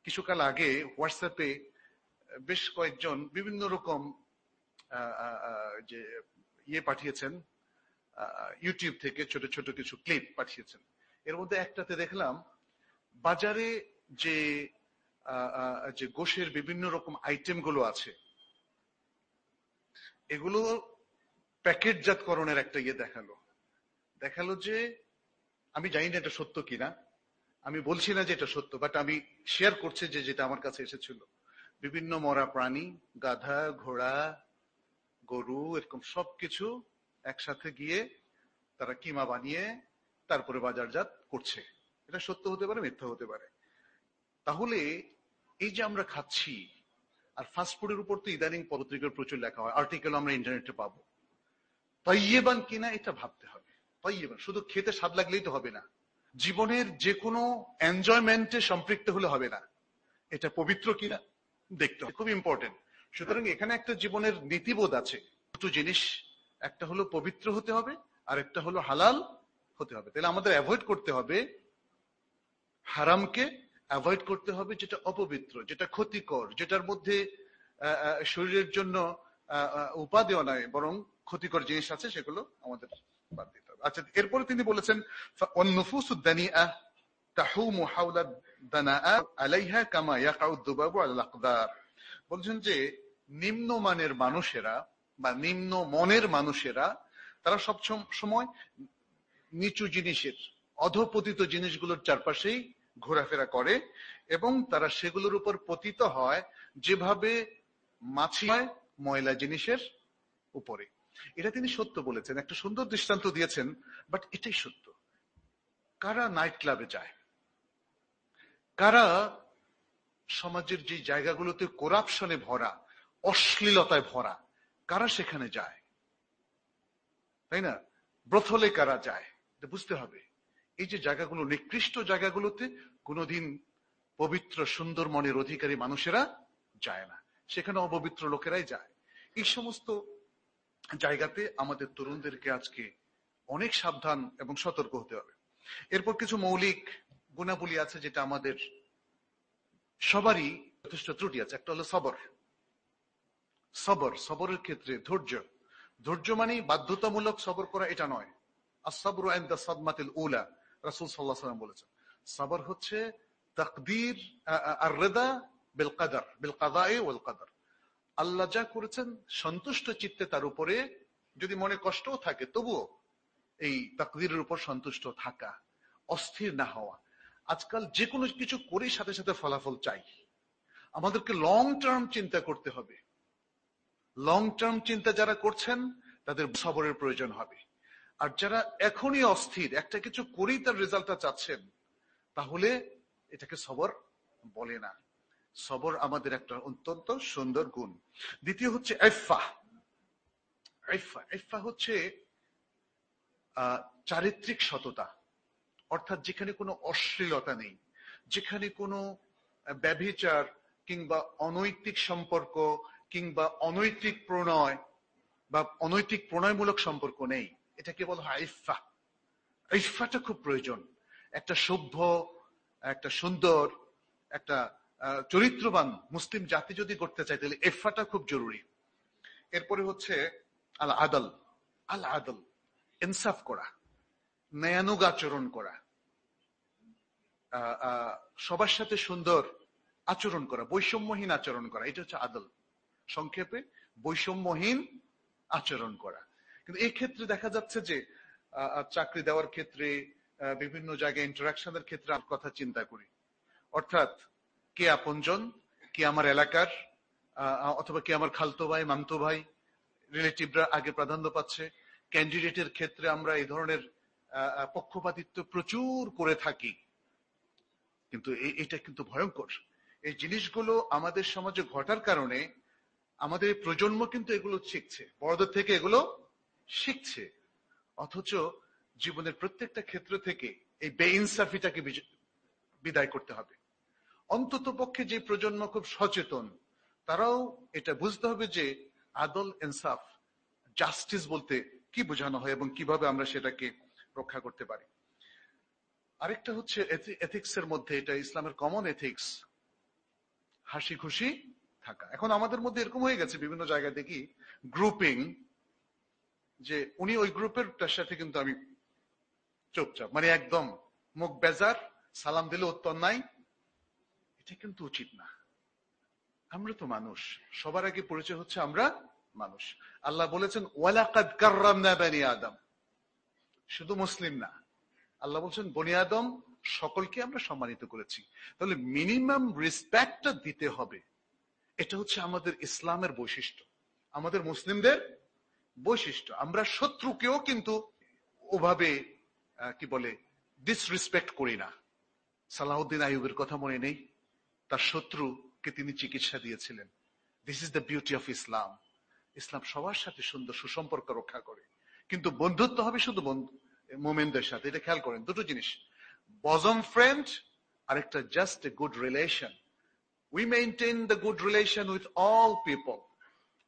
কিছুকাল আগে হোয়াটসঅ্যাপে বেশ কয়েকজন বিভিন্ন রকম যে ইয়ে পাঠিয়েছেন ইউটিউব থেকে ছোট ছোট কিছু ক্লিপ পাঠিয়েছেন। এর মধ্যে একটাতে দেখলাম, বাজারে যে যে গোশের বিভিন্ন রকম আইটেমগুলো আছে, এগুলো প্যাকেটজাতকরণের একটা ইয়ে দেখাল। দেখাল যে, আমি জানি না এটা সত্য কিনা, আমি বলছি না যে এটা সত্য বাট আমি শেয়ার করছি যে যেটা আমার কাছে এসেছিল। বিভিন্ন মরা প্রাণী, গাধা, ঘোড়া, গরু, এরকম সবকিছু একসাথে গিয়ে তারা কিমা বানিয়ে তারপরে বাজারজাত করছে। এটা সত্য হতে পারে, মিথ্যা হতে পারে। তাহলে এই যে আমরা খাচ্ছি, আর ফাস্টফুডের উপর তো ইদানিং পত্রিকার প্রচুর লেখা হয় আর্টিকেল আমরা ইন্টারনেটে পাবো। তৈয়েবান কিনা এটা ভাবতে হবে। তৈয়েবান, শুধু খেতে স্বাদ লাগলেই তো হবে না। জীবনের যে কোনো এনজয়মেন্টে সম্পৃক্ত হলে হবে না। এটা পবিত্র কিনা দেখতে হবে, খুব ইম্পর্টেন্ট সুতরাং এখানে একটা জীবনের নীতিবোধ আছে। দুটো জিনিস, একটা হলো পবিত্র হতে হবে, আর একটা হলো হালাল হতে হবে। তাহলে আমাদের অ্যাভয়েড করতে হবে হারামকে অ্যাভয়েড করতে হবে যেটা অপবিত্র, যেটা ক্ষতিকর, যেটার মধ্যে শরীরের জন্য উপাদেয় নয় বরং ক্ষতিকর জিনিস আছে, সেগুলো আমাদের বাদ দিতে হবে। আচ্ছা এরপরে তিনি বলেছেন বলছেন যে, নিম্নমানের মানুষেরা বা নিম্ন মনের মানুষেরা, তারা সব সময় নিচু জিনিসের, অধপতিত জিনিসগুলোর চারপাশেই ঘোরাফেরা করে এবং তারা সেগুলোর উপর পতিত হয় যেভাবে মাছি হয় ময়লা জিনিসের উপরে। এটা তিনি সত্য বলেছেন, একটা সুন্দর দৃষ্টান্ত দিয়েছেন বাট এটাই সত্য। কারা নাইট ক্লাবে যায়? কারা সমাজের যে জায়গাগুলোতে করাপশনে ভরা, অশ্লীলতায় ভরা, কারা সেখানে যায়? তাই না? ব্রথলে কারা যায়? বুঝতে হবে। এই যে জায়গাগুলো, নিকৃষ্ট জায়গাগুলোতে কোনোদিন পবিত্র সুন্দর মনের অধিকারী মানুষেরা যায় না। সেখানে অপবিত্র লোকেরাই যায়। এই সমস্ত জায়গাতে আমাদের তরুণদেরকে আজকে অনেক সাবধান এবং সতর্ক হতে হবে। এরপর কিছু মৌলিক গুণাবলী আছে যেটা আমাদের সবারই যথেষ্ট ত্রুটি আছে। একটা হলো সবর। সবর, সবরের ক্ষেত্রে ধৈর্য। ধৈর্য মানে বাধ্যতামূলক সবর করা, এটা নয়। আসাবর সাদমাতিল উলা। রাসুল সাল্লাহ সাল্লাম বলেছেন, সাবর হচ্ছে আর রেদা বেল কাদার, বেল কাদায়ে কাদার। আল্লাহ যা করেছেন সন্তুষ্ট চিত্তে তার উপরে, যদি মনে কষ্টও থাকে, তবুও এই উপর সন্তুষ্ট থাকা, অস্থির না হওয়া। আজকাল যে কোনো কিছু করে সাথে সাথে ফলাফল চাই। আমাদেরকে লং টার্ম চিন্তা করতে হবে। লং টার্ম চিন্তা যারা করছেন, তাদের সবরের প্রয়োজন হবে। আর যারা এখনই অস্থির, একটা কিছু করেই তার রেজাল্টটা চাচ্ছেন, তাহলে এটাকে সবর বলে না। সবর আমাদের একটা অত্যন্ত সুন্দর গুণ। দ্বিতীয় হচ্ছে এফা এফা হচ্ছে চারিত্রিক সততা। অর্থাৎ যেখানে কোনো অশ্লীলতা নেই, যেখানে কোনো ব্যভিচার কিংবা অনৈতিক সম্পর্ক কিংবা অনৈতিক প্রণয় বা অনৈতিক প্রণয়মূলক সম্পর্ক নেই। এটাকে বলা হয় ইফা ইফাটা খুব প্রয়োজন। একটা সভ্য, একটা সুন্দর, একটা চরিত্রবান মুসলিম জাতি যদি করতে চায়, তাহলে এফাটা খুব জরুরি। এরপরে হচ্ছে আল আদল আল আদল ইনসাফ করা ন্যায়ানুগ করা সবার সাথে সুন্দর আচরণ করা, বৈষম্যহীন আচরণ করা, এটা হচ্ছে আদল। সংক্ষেপে, বৈষম্যহীন আচরণ করা। কিন্তু এই ক্ষেত্রে দেখা যাচ্ছে যে চাকরি দেওয়ার ক্ষেত্রে বিভিন্ন জায়গায় ইন্টারাকশনের ক্ষেত্রে কথা চিন্তা করি। অর্থাৎ, কে আপনজন, কে আমার এলাকার অথবা কে আমার খালতো ভাই, মামতো ভাই, রিলেটিভরা আগে প্রাধান্য পাচ্ছে। ক্যান্ডিডেটের ক্ষেত্রে আমরা এই ধরনের পক্ষপাতিত্ব প্রচুর করে থাকি। কিন্তু এটা কিন্তু ভয়ঙ্কর। এই জিনিসগুলো আমাদের সমাজে ঘটার কারণে আমাদের প্রজন্ম কিন্তু এগুলো শিখছে। বড়দের থেকে এগুলো শিখছে। অথচ জীবনের প্রত্যেকটা ক্ষেত্র থেকে এই বেইনসাফিটাকে বিদায় করতে হবে। অন্তত পক্ষে যে প্রজন্ম খুব সচেতন, তারাও এটা বুঝতে হবে যে আদল ইনসাফ, জাস্টিস বলতে কি বোঝানো হয় এবং কীভাবে আমরা সেটাকে রক্ষা করতে পারি। আরেকটা হচ্ছে এথিক্স এর মধ্যে, এটা ইসলামের কমন এথিক্স হাসি খুশি থাকা। এখন আমাদের মধ্যে এরকম হয়ে গেছে বিভিন্ন জায়গায় দেখি গ্রুপিং যে উনি ওই গ্রুপের সাথে কিন্তু আমি চুপচাপ মানে একদম মুখ বেজার, সালাম দিলে উত্তর নাই। এটা কিন্তু উচিত না। আমরা তো মানুষ। সবার আগে পরিচয় হচ্ছে আমরা মানুষ। আল্লাহ বলেছেন আদম। শুধু মুসলিম না। আল্লাহ বলছেন, বনি আদম, সকলকে আমরা সম্মানিত করেছি। তাহলে মিনিমাম রেসপেক্টটা দিতে হবে। এটা হচ্ছে আমাদের ইসলামের বৈশিষ্ট্য। আমাদের মুসলিমদের বৈশিষ্ট্য। আমরা শত্রুকেও কিন্তু ওভাবে কি বলে ডিসরেসপেক্ট করি না। সালাউদ্দিন আইবের কথা মনে নেই? তার শত্রুকে তিনি চিকিৎসা দিয়েছিলেন। This is the beauty of ইসলাম ইসলাম সবার সাথে সুন্দর, সুসম্পর্ক রক্ষা করে। কিন্তু বন্ধুত্ব হবে শুধু মোমেনদের সাথে। এটা খেয়াল করেন, দুটো জিনিস। বজম ফ্রেন্ড আর একটা just a good relation we maintain the good relation with all people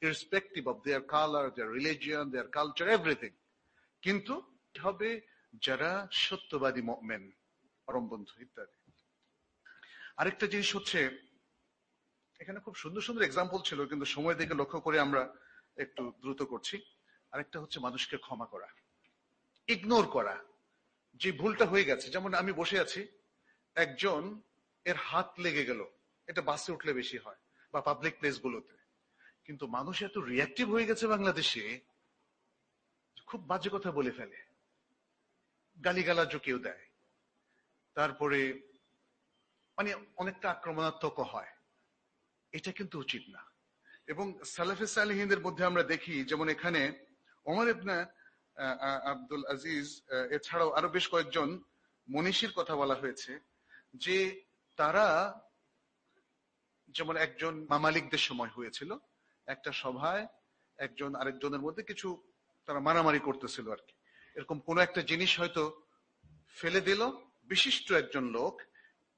irrespective of their color, their religion, their culture, everything. কিন্তু হবে? যারা সত্যবাদী মেন পরম বন্ধু ইত্যাদি। আরেকটা জিনিস হচ্ছে এখানে খুব সুন্দর সুন্দর এক্সাম্পল ছিল কিন্তু সময় দেখে লক্ষ্য করে আমরা একটু দ্রুত করছি। আরেকটা হচ্ছে মানুষকে ক্ষমা করা। ইগনোর করা। যে ভুলটা হয়ে গেছে যেমন আমি বসে আছি একজন এর হাত লেগে গেল এটা বাসে উঠলে বেশি হয় বা পাবলিক প্লেস গুলোতে। কিন্তু মানুষ এত রিয়াক্টিভ হয়ে গেছে বাংলাদেশে খুব বাজে কথা বলে ফেলে। গালিগালাজও কেউ দেয়। তারপরে মানে অনেকটা আক্রমণাত্মক হয়। এটা কিন্তু উচিত না। এবং সালাফে সালেহিনদের মধ্যে আমরা দেখি, যেমন এখানে ওমর ইবনা আব্দুল আজিজ এছাড়াও আরও বেশ কয়েকজন মনীষীর কথা বলা হয়েছে, যে তারা যেমন একজন মামালিকদের সময় হয়েছিল একটা সভায় একজন আরেকজনের মধ্যে কিছু তারা মারামারি করতেছিল আর কি। এরকম কোন একটা জিনিস হয়তো ফেলে দিল। বিশিষ্ট একজন লোক,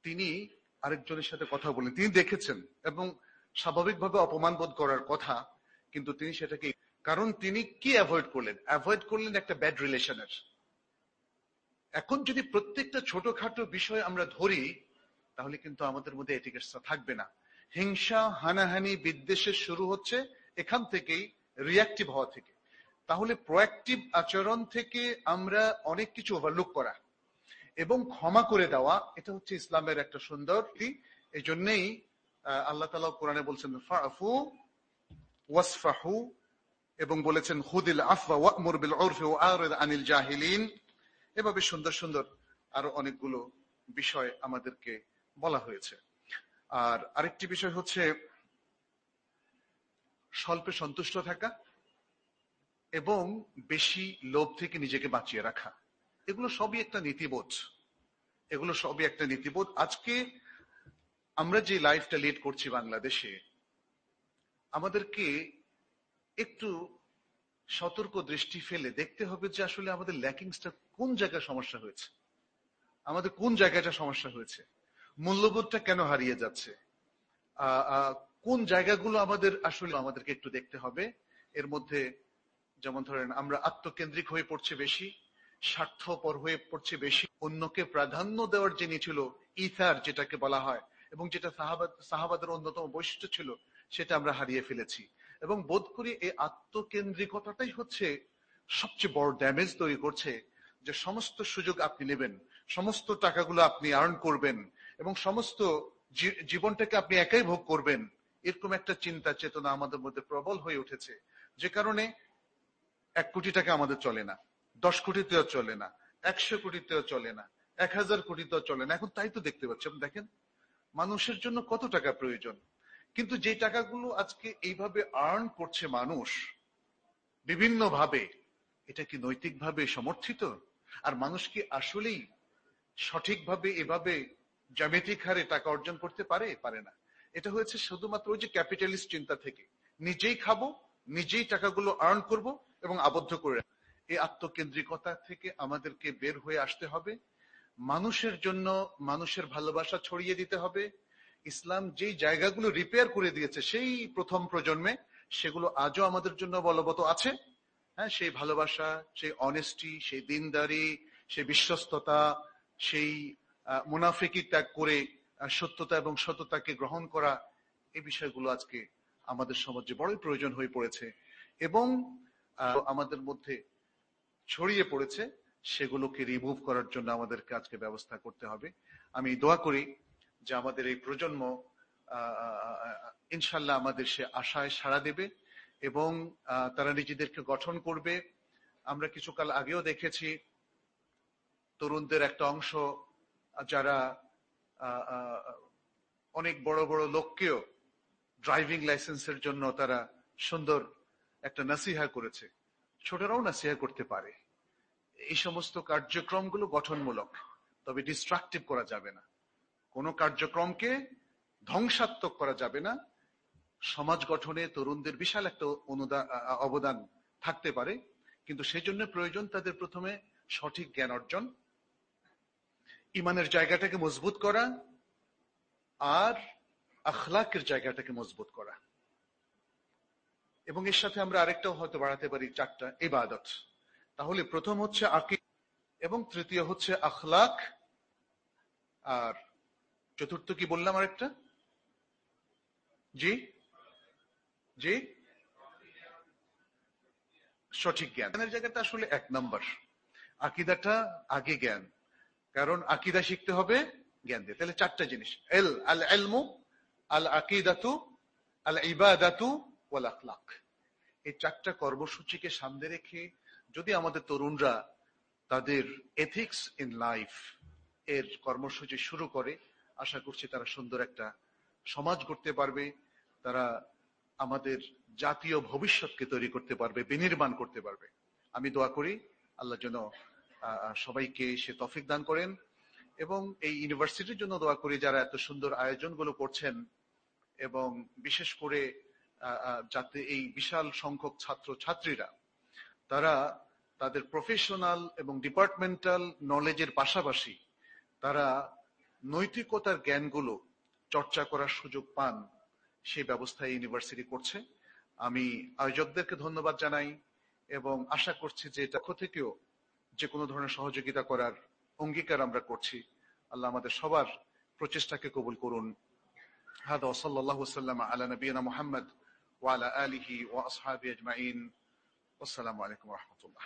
তিনি আরেকজনের সাথে কথা বলেন তিনি দেখেছেন এবং স্বাভাবিকভাবে অপমান বোধ করার কথা, কিন্তু তিনি সেটাকে কারণ তিনি কি অ্যাভয়েড করলেন? অ্যাভয়েড করলেন একটা ব্যাড রিলেশনের এখন যদি প্রত্যেকটা ছোটখাটো বিষয় আমরা ধরি, তাহলে কিন্তু আমাদের মধ্যে এটিকেটসটা থাকবে না। হিংসা, হানাহানি, বিদ্বেষের শুরু হচ্ছে এখান থেকেই রিয়াক্টিভ হওয়া থেকে। তাহলে প্রোয়াক্টিভ আচরণ থেকে আমরা অনেক কিছু ওভারলুক করা এবং ক্ষমা করে দেওয়া, এটা হচ্ছে ইসলামের একটা সুন্দর এই জন্যেই আল্লাহ তালা কোরআনে বলছেন ফাফু ওয়াসফাহু এবং বলেছেন, হুদিল আফওয়া ওয়ামুর বিল উরফি ওয়া আরিদ আনিল জাহিলিন এভাবে সুন্দর সুন্দর আরও অনেকগুলো বিষয় আমাদেরকে বলা হয়েছে। আর আরেকটি বিষয় হচ্ছে স্বল্পে সন্তুষ্ট থাকা এবং বেশি লোভ থেকে নিজেকে বাঁচিয়ে রাখা। এগুলো সবই একটা নীতিবোধ। এগুলো সবই একটা নীতিবোধ। আজকে আমরা যে লাইফটা লিড করছি বাংলাদেশে, আমাদেরকে একটু সতর্ক দৃষ্টি ফেলে দেখতে হবে যে আসলে আমাদের ল্যাকিংসটা কোন জায়গায় সমস্যা হয়েছে। আমাদের কোন জায়গাটা সমস্যা হয়েছে? মূল্যবোধটা কেন হারিয়ে যাচ্ছে? কোন জায়গাগুলো আমাদের আসলে আমাদেরকে একটু দেখতে হবে। এর মধ্যে যেমন ধরেন, আমরা আত্মকেন্দ্রিক হয়ে পড়ছে বেশি, স্বার্থপর হয়ে পড়ছে বেশি। অন্যকে প্রাধান্য দেওয়ার যিনি ছিল, ইথার যেটাকে বলা হয়, এবং যেটা সাহাবাদ সাহাবাদের অন্যতম বৈশিষ্ট্য ছিল, সেটা আমরা হারিয়ে ফেলেছি। এবং বোধ করি এই আত্মকেন্দ্রিকতাটাই হচ্ছে সবচেয়ে বড় ড্যামেজ তৈরি করছে, যে সমস্ত সুযোগ আপনি নেবেন, সমস্ত টাকাগুলো আপনি আর্ন করবেন এবং সমস্ত জীবনটাকে আপনি একাই ভোগ করবেন, এরকম একটা চিন্তা, চেতনা আমাদের মধ্যে প্রবল হয়ে উঠেছে। যে কারণে এক কোটি টাকা আমাদের চলে না, দশ কোটিতেও চলে না, একশো কোটিতেও চলে না, এক হাজার কোটিতেও চলে না। এখন তাই তো দেখতে পাচ্ছি। আপনি দেখেন, মানুষের জন্য কত টাকা প্রয়োজন। কিন্তু যে টাকাগুলো আজকে এইভাবে আর্ন করছে মানুষ বিভিন্ন ভাবে এটা কি নৈতিকভাবে সমর্থিত? আর মানুষ কি আসলেই সঠিকভাবে এভাবে জ্যামেটিক হারে টাকা অর্জন করতে পারে পারে না। এটা হয়েছে শুধুমাত্র ওই যে ক্যাপিটালিস্ট চিন্তা থেকে। নিজেই খাব, নিজেই টাকাগুলো আর্ন করব এবং আবদ্ধ করে এই আত্মকেন্দ্রিকতা থেকে আমাদেরকে বের হয়ে আসতে হবে। মানুষের জন্য মানুষের ভালোবাসা ছড়িয়ে দিতে হবে। ইসলাম যেই জায়গাগুলো রিপেয়ার করে দিয়েছে সেই প্রথম প্রজন্মে, সেগুলো আজও আমাদের জন্য বলবৎ আছে। হ্যাঁ সেই ভালোবাসা, সেই অনেস্টি সেই দিনদারি, সেই বিশ্বস্ততা, সেই মুনাফিকি ত্যাগ করে সত্যতা এবং সততাকে গ্রহণ করা এই বিষয়গুলো আজকে আমাদের সমাজে বড়ই প্রয়োজন হয়ে পড়েছে এবং আমাদের মধ্যে ছড়িয়ে পড়েছে, সেগুলোকে রিমুভ করার জন্য আমাদেরকে আজকে ব্যবস্থা করতে হবে। আমি দোয়া করি যে আমাদের এই প্রজন্ম ইনশাল্লাহ আমাদের সে আশায় সাড়া দেবে এবং তারা নিজেদেরকে গঠন করবে। আমরা কিছুকাল আগেও দেখেছি তরুণদের একটা অংশ যারা অনেক বড় বড় লোককেও ড্রাইভিং লাইসেন্সের জন্য তারা সুন্দর একটা নাসিহা করেছে, ছোটরাও নাসিহা করতে পারে। এই সমস্ত কার্যক্রমগুলো গঠনমূলক, তবে ডিস্ট্রাকটিভ করা যাবে না। কোনো কার্যক্রমকে ধ্বংসাত্মক করা যাবে না। সমাজ গঠনে তরুণদের বিশাল একটা অনুদান অবদান থাকতে পারে, কিন্তু সেই জন্য প্রয়োজন তাদের প্রথমে সঠিক জ্ঞান অর্জন ইমানের জায়গাটাকে মজবুত করা আর আখলাকের জায়গাটাকে মজবুত করা। এবং এর সাথে আমরা আরেকটাও হয়তো বাড়াতে পারি চারটা ইবাদত। তাহলে প্রথম হচ্ছে আকি এবং তৃতীয় হচ্ছে আখলাক। আর চতুর্থ কি বললাম আরেকটা? জি? জি? সঠিক জ্ঞানের জায়গাটা আসলে এক নম্বর। আকিদাটা আগে জ্ঞান। কারণ আকিদা শিখতে হবে জ্ঞান দিয়ে। তাহলে চারটা জিনিস। এল, আল এলমু আল আকিদাতু, আল ইবাদাতু, ওয়াল আখলাক। এই চারটা কর্মসূচিকে সামনে রেখে যদি আমাদের তরুণরা তাদের এথিক্স ইন লাইফ এর কর্মসূচি শুরু করে, আশা করছি তারা সুন্দর একটা সমাজ করতে পারবে, তারা আমাদের জাতীয় ভবিষ্যৎকে তৈরি করতে পারবে, বিনির্মাণ করতে পারবে। আমি দোয়া করি, আল্লাহ যেন সবাইকে সে তফিক দান করেন। এবং এই ইউনিভার্সিটির জন্য দোয়া করি যারা এত সুন্দর আয়োজনগুলো করছেন এবং বিশেষ করে যাতে এই বিশাল সংখ্যক ছাত্র ছাত্রীরা তারা তাদের প্রফেশনাল এবং ডিপার্টমেন্টাল নলেজের পাশাপাশি তারা নৈতিকতার জ্ঞানগুলো চর্চা করার সুযোগ পান সেই ব্যবস্থা ইউনিভার্সিটি করছে। আমি আয়োজকদেরকে ধন্যবাদ জানাই এবং আশা করছি যে এটা থেকেও যে কোনো ধরনের সহযোগিতা করার অঙ্গীকার আমরা করছি আল্লাহ আমাদের সবার প্রচেষ্টাকে কবুল করুন هذا وصلى الله وسلم على نبينا محمد وعلى آله وأصحابه أجمعين আসসালামু আলাইকুম রহমতুল্লাহ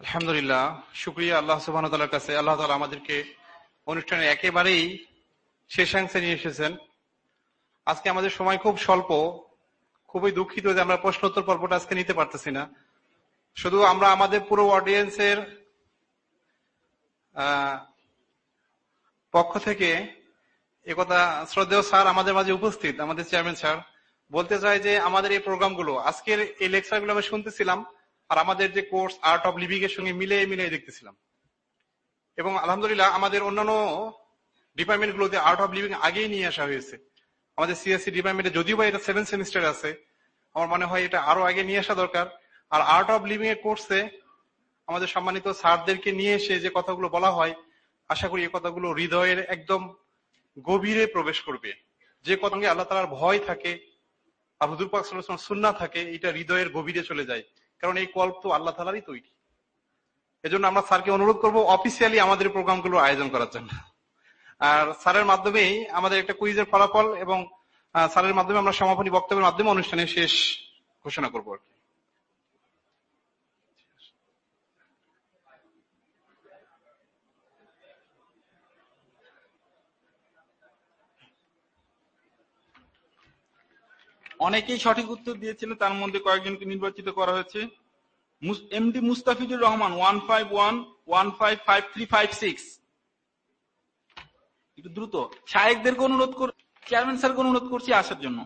আলহামদুলিল্লাহ শুক্রিয়া আল্লাহ সুবাহ কাছে আল্লাহ তালা আমাদেরকে অনুষ্ঠানে একেবারেই শেষাংশে নিয়ে এসেছেন আজকে আমাদের সময় খুব স্বল্প খুবই দুঃখিত যে আমরা প্রশ্নোত্তর পর্বটা আজকে নিতে পারতেছি না। শুধু আমরা আমাদের পুরো অডিয়েন্সের পক্ষ থেকে একথা শ্রদ্ধেয় স্যার আমাদের মাঝে উপস্থিত, আমাদের চেয়ারম্যান স্যার, বলতে চাই যে আমাদের এই প্রোগ্রামগুলো, আজকের এই লেকচারগুলো আমরা শুনতেছিলাম আর আমাদের যে কোর্স আর্ট অফ লিভিং এর সঙ্গে মিলে মিলে দেখতেছিলাম। এবং আলহামদুলিল্লাহ আমাদের অন্যান্য ডিপার্টমেন্ট গুলোতে আর্ট অফ লিভিং আগেই নিয়ে আসা হয়েছে। আমাদের সিএসসি ডিপার্টমেন্টে যদিও বা এটা সেভেন সেমিস্টার আছে, আমার মনে হয় এটা আরও আগে নিয়ে আসা দরকার। আর আর্ট অফ লিভিং এর কোর্সে আমাদের সম্মানিত স্যারদেরকে নিয়ে এসে যে কথাগুলো বলা হয়, আশা করি এই কথাগুলো হৃদয়ের একদম গভীরে প্রবেশ করবে। যে কথাঙ্গে আল্লাহ তালার ভয় থাকে, আর হুদুর পাক সুন্না থাকে, এটা হৃদয়ের গভীরে চলে যায়। কারণ এই কল্প তো আল্লাহ তালারই তৈরি। এজন্য আমরা স্যারকে অনুরোধ করব অফিসিয়ালি আমাদের প্রোগ্রামগুলো আয়োজন করার জন্য। আর স্যারের মাধ্যমেই আমাদের একটা কুইজের ফলাফল এবং স্যারের মাধ্যমে আমরা সমাপনী বক্তব্যের মাধ্যমে অনুষ্ঠানের শেষ ঘোষণা করব আর অনেকেই সঠিক উত্তর দিয়েছিল, তার মধ্যে কয়েকজনকে নির্বাচিত করা হয়েছে। MD Mustafizur Rahman one five one one five five three five six একটু দ্রুত। শায়েকদেরকে অনুরোধ কর, চেয়ারম্যান স্যারকে অনুরোধ করছি আসার জন্য।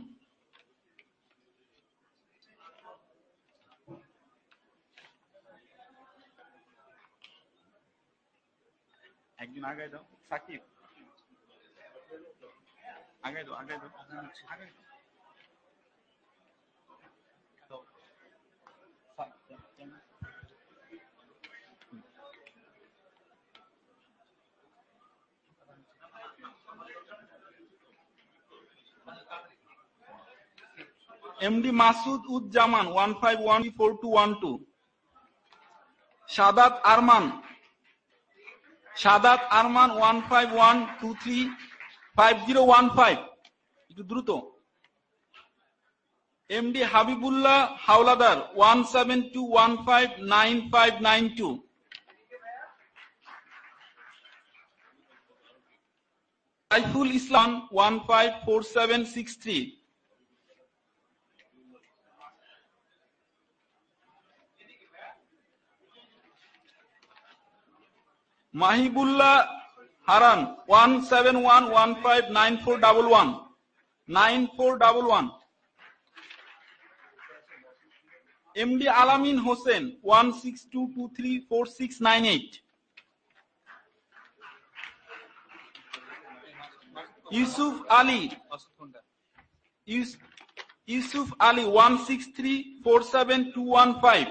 একজন আগায় দাও। সাকিব। আগাই দাও আগে দাও। আগায় দাও। MD Masud Uzzaman one five one four two one two Sadat Arman Sadat Arman one five one two three five zero one five একটু দ্রুত। MD Habibullah Howlader one seven two one five nine five nine two Saiful Islam one five four seven six three Mahibullah Haran, one seven one one five nine four double one. Nine four double one. MD Alamin Hossain, one six two two three four six nine eight. Yusuf Ali Yusuf Ali, one six three four seven two one five.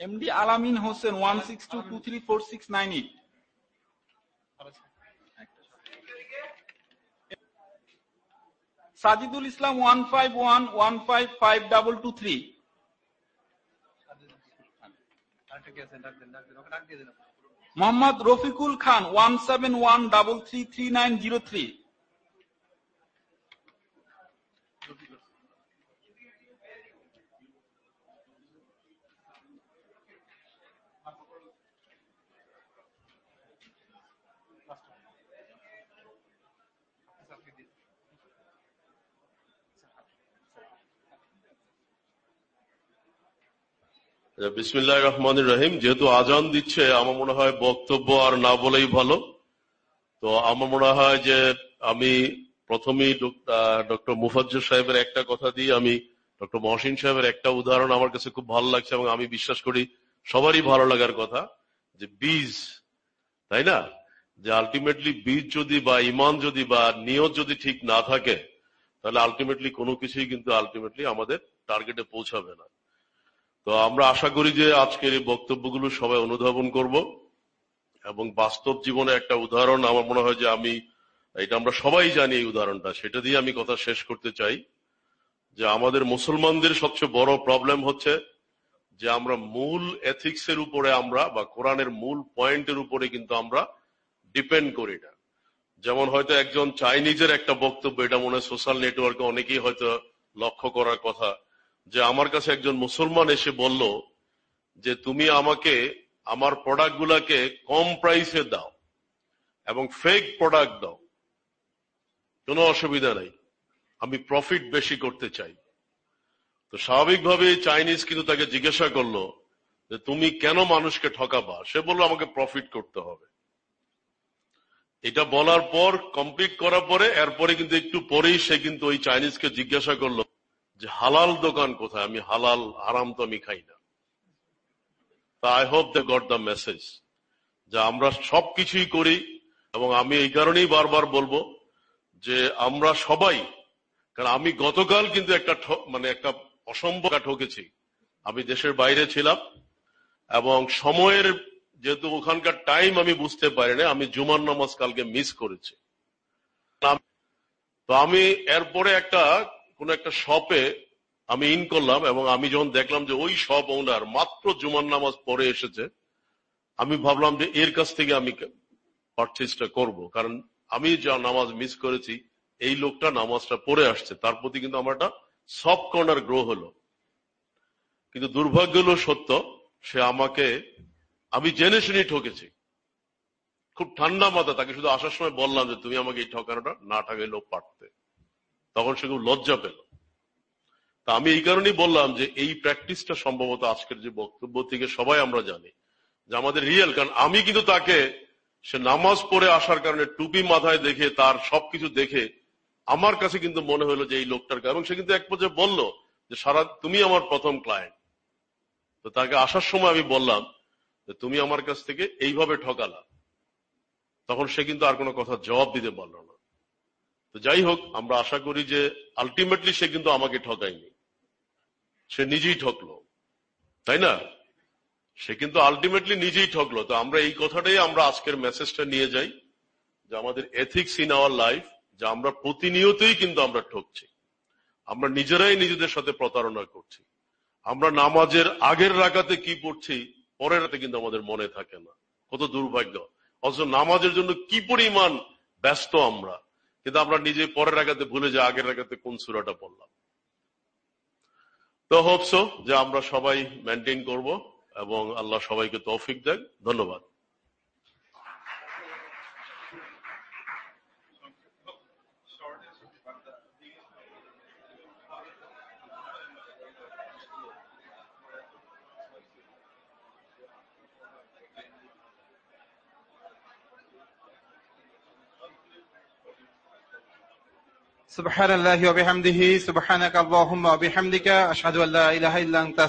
MD Alamin Hossain one six two two three four six nine eight Sajidul Islam one five one one five five double two three Mohammad Rafiqul Khan one seven one double three three nine zero three বিসমিল্লাহ রহমান রহিম, যেহেতু আজান দিচ্ছে, আমার মনে হয় বক্তব্য আর না বলেই ভালো। তো আমার মনে হয় যে আমি প্রথমেই ডক্টর মুফাজ্জর সাহেবের একটা কথা দিয়ে আমি ডক্টর মহসিন সাহেবের একটা উদাহরণ আমার কাছে খুব ভালো লাগছে এবং আমি বিশ্বাস করি সবারই ভালো লাগার কথা, যে বীজ, তাই না? যে আলটিমেটলি বীজ যদি বা ইমান যদি বা নিয়ত যদি ঠিক না থাকে, তাহলে আলটিমেটলি কোনো কিছুই কিন্তু আলটিমেটলি আমাদের টার্গেটে পৌঁছাবে না। তো আমরা আশা করি যে আজকের এই বক্তব্যগুলো সবাই অনুধাবন করব এবং বাস্তব জীবনে একটা উদাহরণ আমার মনে হয় যে আমি, এটা আমরা সবাই জানি এই উদাহরণটা, সেটা দিয়ে আমি কথা শেষ করতে চাই যে আমাদের মুসলমানদের সবচেয়ে বড় প্রবলেম হচ্ছে যে আমরা মূল এথিক্স এর উপরে আমরা বা কোরআনের মূল পয়েন্টের উপরে কিন্তু আমরা ডিপেন্ড করি না। যেমন হয়তো একজন চাইনিজের একটা বক্তব্য, এটা মনে সোশ্যাল নেটওয়ার্কে অনেকেই হয়তো লক্ষ্য করার কথা যে আমার কাছে একজন মুসলমান এসে বলল যে তুমি আমাকে আমার প্রোডাক্ট গুলাকে কম প্রাইসে দাও এবং ফেক প্রোডাক্ট দাও। কোনো অসুবিধা নাই। আমি প্রফিট বেশি করতে চাই। তো স্বাভাবিকভাবে চাইনিজ কিন্তু তাকে জিজ্ঞাসা করল যে তুমি কেন মানুষকে ঠকাবা? সে বলল, আমাকে প্রফিট করতে হবে। এটা বলার পর কমপ্লিট করার পরে, এরপরে কিন্তু একটু পরেই সে কিন্তু ওই চাইনিজকে জিজ্ঞাসা করল যে হালাল দোকান কোথায়? আমি হালাল আরাম তো আমি খাই না। তা I hope they got the message যে আমরা সবকিছুই করি এবং আমি এই কারণেই বারবার বলব যে আমরা সবাই, কারণ আমি গতকাল কিন্তু একটা মানে একটা অসম্ভব ঠকেছি। আমি দেশের বাইরে ছিলাম এবং সময়ের যেহেতু ওখানকার টাইম আমি বুঝতে পারি না আমি জুমার নামাজ কালকে মিস করেছি। তো আমি এরপরে একটা কোন একটা শপে আমি ইন করলাম এবং আমি যখন দেখলাম যে ওই শপ ওনার মাত্র জুমার নামাজ পড়ে এসেছে, আমি ভাবলাম যে এর কাছ থেকে আমি পারচেজটা করব। কারণ আমি যা নামাজ মিস করেছি, এই লোকটা নামাজটা পড়ে আসছে। তার প্রতি কিন্তু আমার একটা সফট কর্নার গ্রো হলো। কিন্তু দুর্ভাগ্য হলো সত্য, সে আমাকে, আমি জেনে শুনে ঠকেছি। খুব ঠান্ডা মাথা, তাকে শুধু আসার সময় বললাম যে তুমি আমাকে এই ঠকানোটা না ঠকাইলেও পারতে। তখন সে খুব লজ্জা পেল। তা আমি এই কারণেই বললাম যে এই প্র্যাকটিসটা সম্ভবত আজকের যে বক্তব্য থেকে সবাই আমরা জানি যে আমাদের রিয়েল, কারণ আমি কিন্তু তাকে সে নামাজ পড়ে আসার কারণে টুপি মাথায় দেখে, তার সবকিছু দেখে আমার কাছে কিন্তু মনে হলো যে এই লোকটার এবং সে কিন্তু এক পর্যায়ে বলল যে, সারা, তুমি আমার প্রথম ক্লায়েন্ট তো তাকে আসার সময় আমি বললাম যে, তুমি আমার কাছ থেকে এইভাবে ঠকালা। তখন সে কিন্তু আর কোনো কথা জবাব দিতে পারল না। তো যাই হোক, আমরা আশা করি যে আলটিমেটলি সে কিন্তু আমাকে ঠকায়নি। সে নিজেই ঠকলো। তাই না? সে কিন্তু আলটিমেটলি নিজেই ঠকলো। তো আমরা এই কথাটাই আমরা আজকের মেসেজটা নিয়ে যাই, যে আমাদের এথিক্স ইন আওয়ার লাইফ যে আমরা প্রতিনিয়তই কিন্তু আমরা ঠকছি। আমরা নিজেরাই নিজেদের সাথে প্রতারণা করছি। আমরা নামাজের আগের রাগাতে কি পড়ছি, পরের রাতে কিন্তু আমাদের মনে থাকে না। কত দুর্ভাগ্য। অথচ নামাজের জন্য কি পরিমাণ ব্যস্ত আমরা। কিন্তু আমরা নিজে পরের রাগাতে ভুলে যে আগের রাগাতে কোন সুরাটা পড়লাম। তো হোপসো যে আমরা সবাই মেনটেন করব এবং আল্লাহ সবাইকে তৌফিক দেন। ধন্যবাদ। سبحان الله وبحمده سبحانك اللهم وبحمدك أشهد أن لا إله إلا أنت